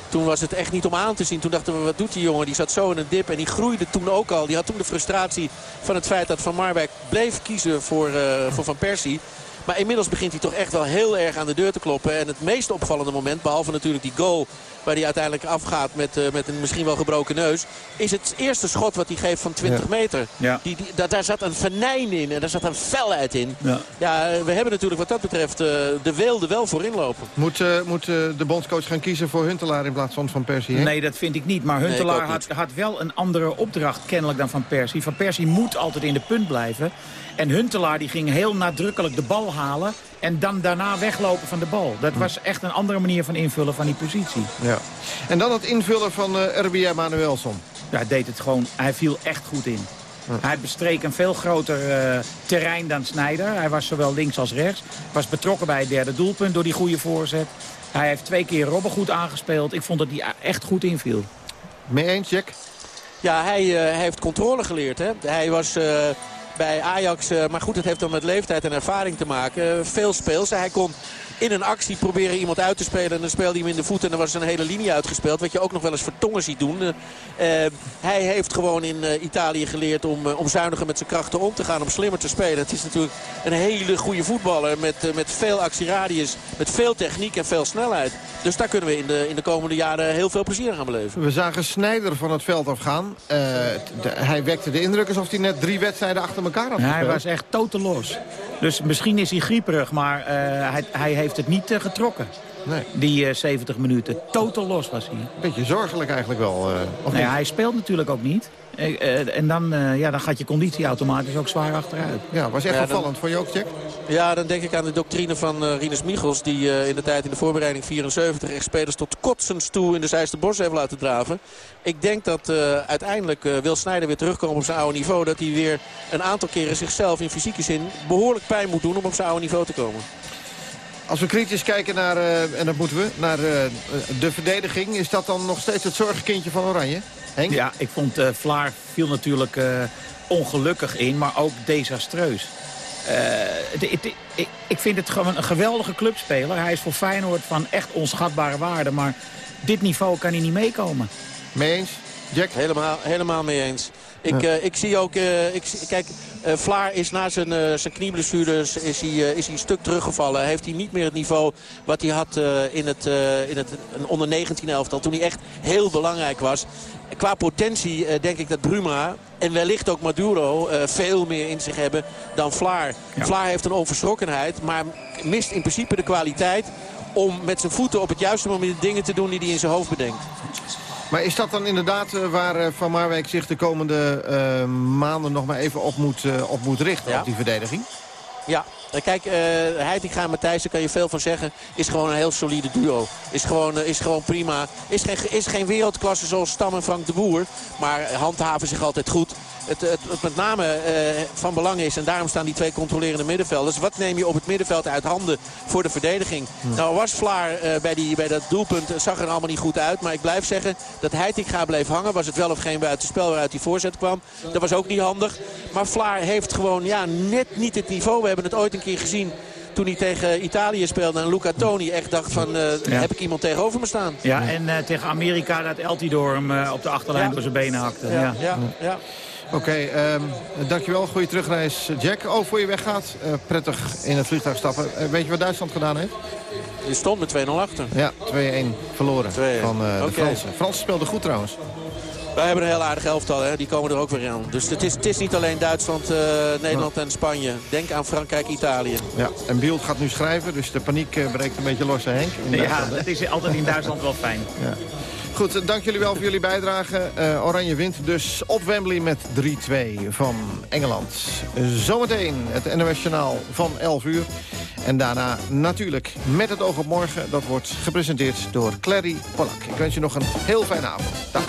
Toen was het echt niet om aan te zien. Toen dachten we, wat doet die jongen? Die zat zo in een dip en die groeide toen ook al. Die had toen de frustratie van het feit dat Van Marwijk bleef kiezen voor, voor Van Persie. Maar inmiddels begint hij toch echt wel heel erg aan de deur te kloppen. En het meest opvallende moment, behalve natuurlijk die goal waar hij uiteindelijk afgaat met, uh, met een misschien wel gebroken neus... is het eerste schot wat hij geeft van 20 Ja. meter. Ja. Die, die, daar, daar zat een venijn in en daar zat een felheid in. Ja. Ja, eh, we hebben natuurlijk wat dat betreft eh, de weelde wel voor inlopen. Moet, eh, moet eh, de bondscoach gaan kiezen voor Huntelaar in plaats van Van Persie? hè? Nee, dat vind ik niet. Maar Huntelaar had, had wel een andere opdracht kennelijk dan Van Persie. Van Persie moet altijd in de punt blijven. En Huntelaar die ging heel nadrukkelijk de bal halen... en dan daarna weglopen van de bal. Dat was echt een andere manier van invullen van die positie. Ja. En dan het invullen van eh RBA Manuelson. Ja, hij deed het gewoon. Hij viel echt goed in. Hij bestreek een veel groter eh, terrein dan Snijder. Hij was zowel links als rechts. Was betrokken bij het derde doelpunt door die goede voorzet. Hij heeft twee keer Robben goed aangespeeld. Ik vond dat hij echt goed inviel. Mee eens, Jack? Ja, hij, eh, heeft controle geleerd. Hè? Hij was eh, bij Ajax, eh, maar goed, het heeft dan met leeftijd en ervaring te maken. eh, veel speels. Hij kon in een actie proberen iemand uit te spelen. En dan speelde hij hem in de voet en dan was een hele linie uitgespeeld. Wat je ook nog wel eens Vertongen ziet doen. Uh, hij heeft gewoon in uh, Italië geleerd om, uh, om zuiniger met zijn krachten om te gaan. Om slimmer te spelen. Het is natuurlijk een hele goede voetballer. Met, met veel actieradius. Met veel techniek en veel snelheid. Dus daar kunnen we in de, in de komende jaren heel veel plezier aan gaan beleven. We zagen Snijder van het veld afgaan. De, hij wekte de indruk alsof hij net drie wedstrijden achter elkaar had ja, Hij was echt totaal los. Dus misschien is hij grieperig, maar hij, hij heeft het niet getrokken. Nee. Die uh, 70 minuten. Totaal los was hij. Beetje zorgelijk eigenlijk wel. Uh, of nee, hij speelt natuurlijk ook niet. Uh, en dan, ja, dan gaat je conditie automatisch ook zwaar achteruit. Ja, was echt ja, opvallend dan... voor je ook, Jack? Ja, dan denk ik aan de doctrine van uh, Rinus Michels... die in de tijd in de voorbereiding 74 echt spelers tot kotsens toe... in de zijste bos heeft laten draven. Ik denk dat uiteindelijk Wil Snijder weer terugkomen op zijn oude niveau... dat hij weer een aantal keren zichzelf in fysieke zin behoorlijk pijn moet doen... om op zijn oude niveau te komen. Als we kritisch kijken naar, uh, en dat moeten we, naar uh, de verdediging... is dat dan nog steeds het zorgkindje van Oranje? Henk? Ja, ik vond uh, Vlaar viel natuurlijk ongelukkig in, maar ook desastreus. De, de, ik, ik vind het gewoon een geweldige clubspeler. Hij is voor Feyenoord van echt onschatbare waarde. Maar dit niveau kan hij niet meekomen. Mee eens? Jack? Helemaal, helemaal mee eens. Ik, uh, ik zie ook, uh, ik, kijk, uh, Vlaar is na zijn, zijn knieblessures is hij, is hij een stuk teruggevallen. Heeft hij niet meer het niveau wat hij had in het, in het een onder 19 elftal. Toen hij echt heel belangrijk was. Qua potentie denk ik dat Bruma en wellicht ook Maduro veel meer in zich hebben dan Vlaar. Ja. Vlaar heeft een onverschrokkenheid, maar mist in principe de kwaliteit om met zijn voeten op het juiste moment dingen te doen die hij in zijn hoofd bedenkt. Maar is dat dan inderdaad uh, waar uh, Van Marwijk zich de komende uh, maanden nog maar even op moet, op moet richten, ja. op die verdediging? Ja, Kijk, uh, Heitinga en Matthijs, daar kan je veel van zeggen. Is gewoon een heel solide duo. Is gewoon, is gewoon prima. Is geen, is geen wereldklasse zoals Stam en Frank de Boer. Maar handhaven zich altijd goed het, het, het met name uh, van belang is. En daarom staan die twee controlerende middenvelders. Wat neem je op het middenveld uit handen voor de verdediging? Nou was Vlaar bij, die, bij dat doelpunt, zag er allemaal niet goed uit. Maar ik blijf zeggen dat Heitinga bleef hangen. Was het wel of geen buitenspel waaruit die voorzet kwam. Dat was ook niet handig. Maar Vlaar heeft gewoon ja, net niet het niveau. We hebben het ooit een keer gezien toen hij tegen Italië speelde. En Luca Toni echt dacht van, uh, ja. heb ik iemand tegenover me staan. Ja, en uh, tegen Amerika dat Eltidoor hem uh, op de achterlijn ja. door zijn benen hakte. Ja, ja. ja. Oké, okay, um, dankjewel. Goede terugreis, Jack. Oh, voor je weggaat, uh, prettig in het vliegtuig stappen. Uh, weet je wat Duitsland gedaan heeft? Je stond met 2-0 achter. Ja, 2-1 verloren 2 van uh, okay. de Fransen. Fransen speelden goed trouwens. Wij hebben een heel aardig elftal, hè? die komen er ook weer aan. Dus het is, het is niet alleen Duitsland, uh, Nederland en Spanje. Denk aan Frankrijk, Italië. Ja, en Bielt gaat nu schrijven, dus de paniek uh, breekt een beetje los, hè Henk? Ja, dat is altijd in Duitsland wel fijn. Ja. Goed, dank jullie wel voor jullie bijdrage. Uh, Oranje wint dus op Wembley met 3-2 van Engeland. Zometeen het NOS Journaal van 11 uur. En daarna natuurlijk met het oog op morgen. Dat wordt gepresenteerd door Clary Polak. Ik wens je nog een heel fijne avond. Dag.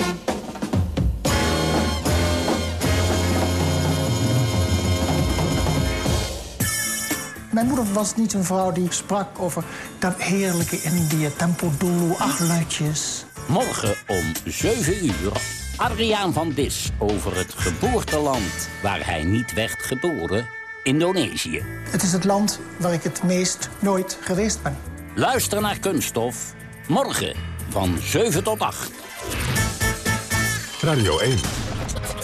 Mijn moeder was niet een vrouw die sprak over dat heerlijke Indië, tempo dulu, acht luidjes. Morgen om 7 uur Adriaan van Dis over het geboorteland waar hij niet werd geboren, Indonesië. Het is het land waar ik het meest nooit geweest ben. Luister naar Kunststof, morgen van 7 tot 8. Radio 1,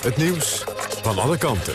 het nieuws van alle kanten.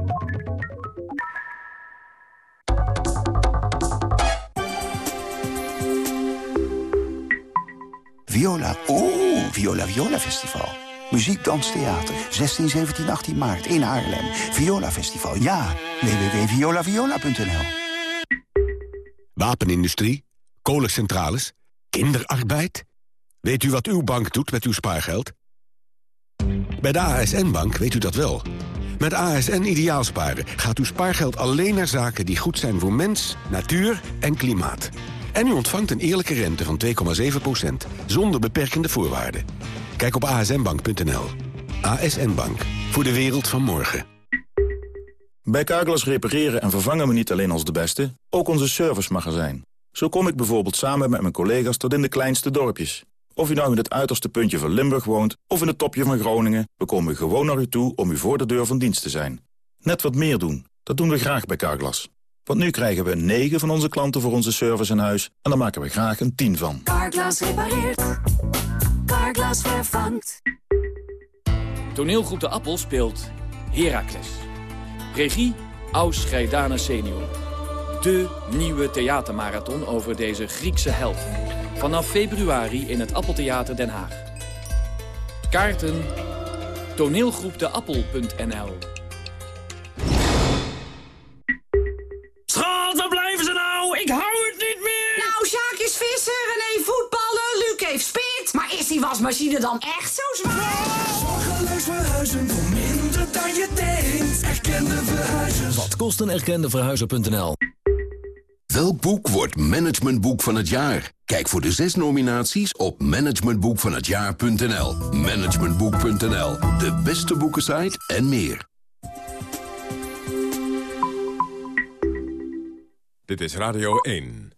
Viola. Oeh, Viola Viola Festival. Muziek, dans, theater. 16, 17, 18 maart in Haarlem. Viola Festival. Ja, www.violaviola.nl Wapenindustrie, kolencentrales, kinderarbeid. Weet u wat uw bank doet met uw spaargeld? Bij de ASN-bank weet u dat wel. Met ASN Ideaalsparen gaat uw spaargeld alleen naar zaken die goed zijn voor mens, natuur en klimaat. En u ontvangt een eerlijke rente van 2,7%, zonder beperkende voorwaarden. Kijk op asnbank.nl. ASN Bank, voor de wereld van morgen. Bij Carglass repareren en vervangen we niet alleen als de beste, ook onze servicemagazijn. Zo kom ik bijvoorbeeld samen met mijn collega's tot in de kleinste dorpjes. Of u nou in het uiterste puntje van Limburg woont of in het topje van Groningen... we komen gewoon naar u toe om u voor de deur van dienst te zijn. Net wat meer doen, dat doen we graag bij Carglass. Want nu krijgen we 9 van onze klanten voor onze service in huis... en daar maken we graag een 10 van. Carglass repareert. Carglass vervangt. Toneelgroep De Appel speelt Heracles. Regie Aus senior. De nieuwe theatermarathon over deze Griekse held. Vanaf februari in het Appeltheater Den Haag. Kaarten toneelgroepdeappel.nl die wasmachine dan echt zo zwaar? Zorgeloos verhuizen voor minder dan je denkt. Erkende verhuizers. Wat kost een erkende verhuizer.nl? Welk boek wordt managementboek van het jaar? Kijk voor de zes nominaties op managementboekvanhetjaar.nl. Managementboek.nl, de beste boekensite en meer. Dit is Radio 1.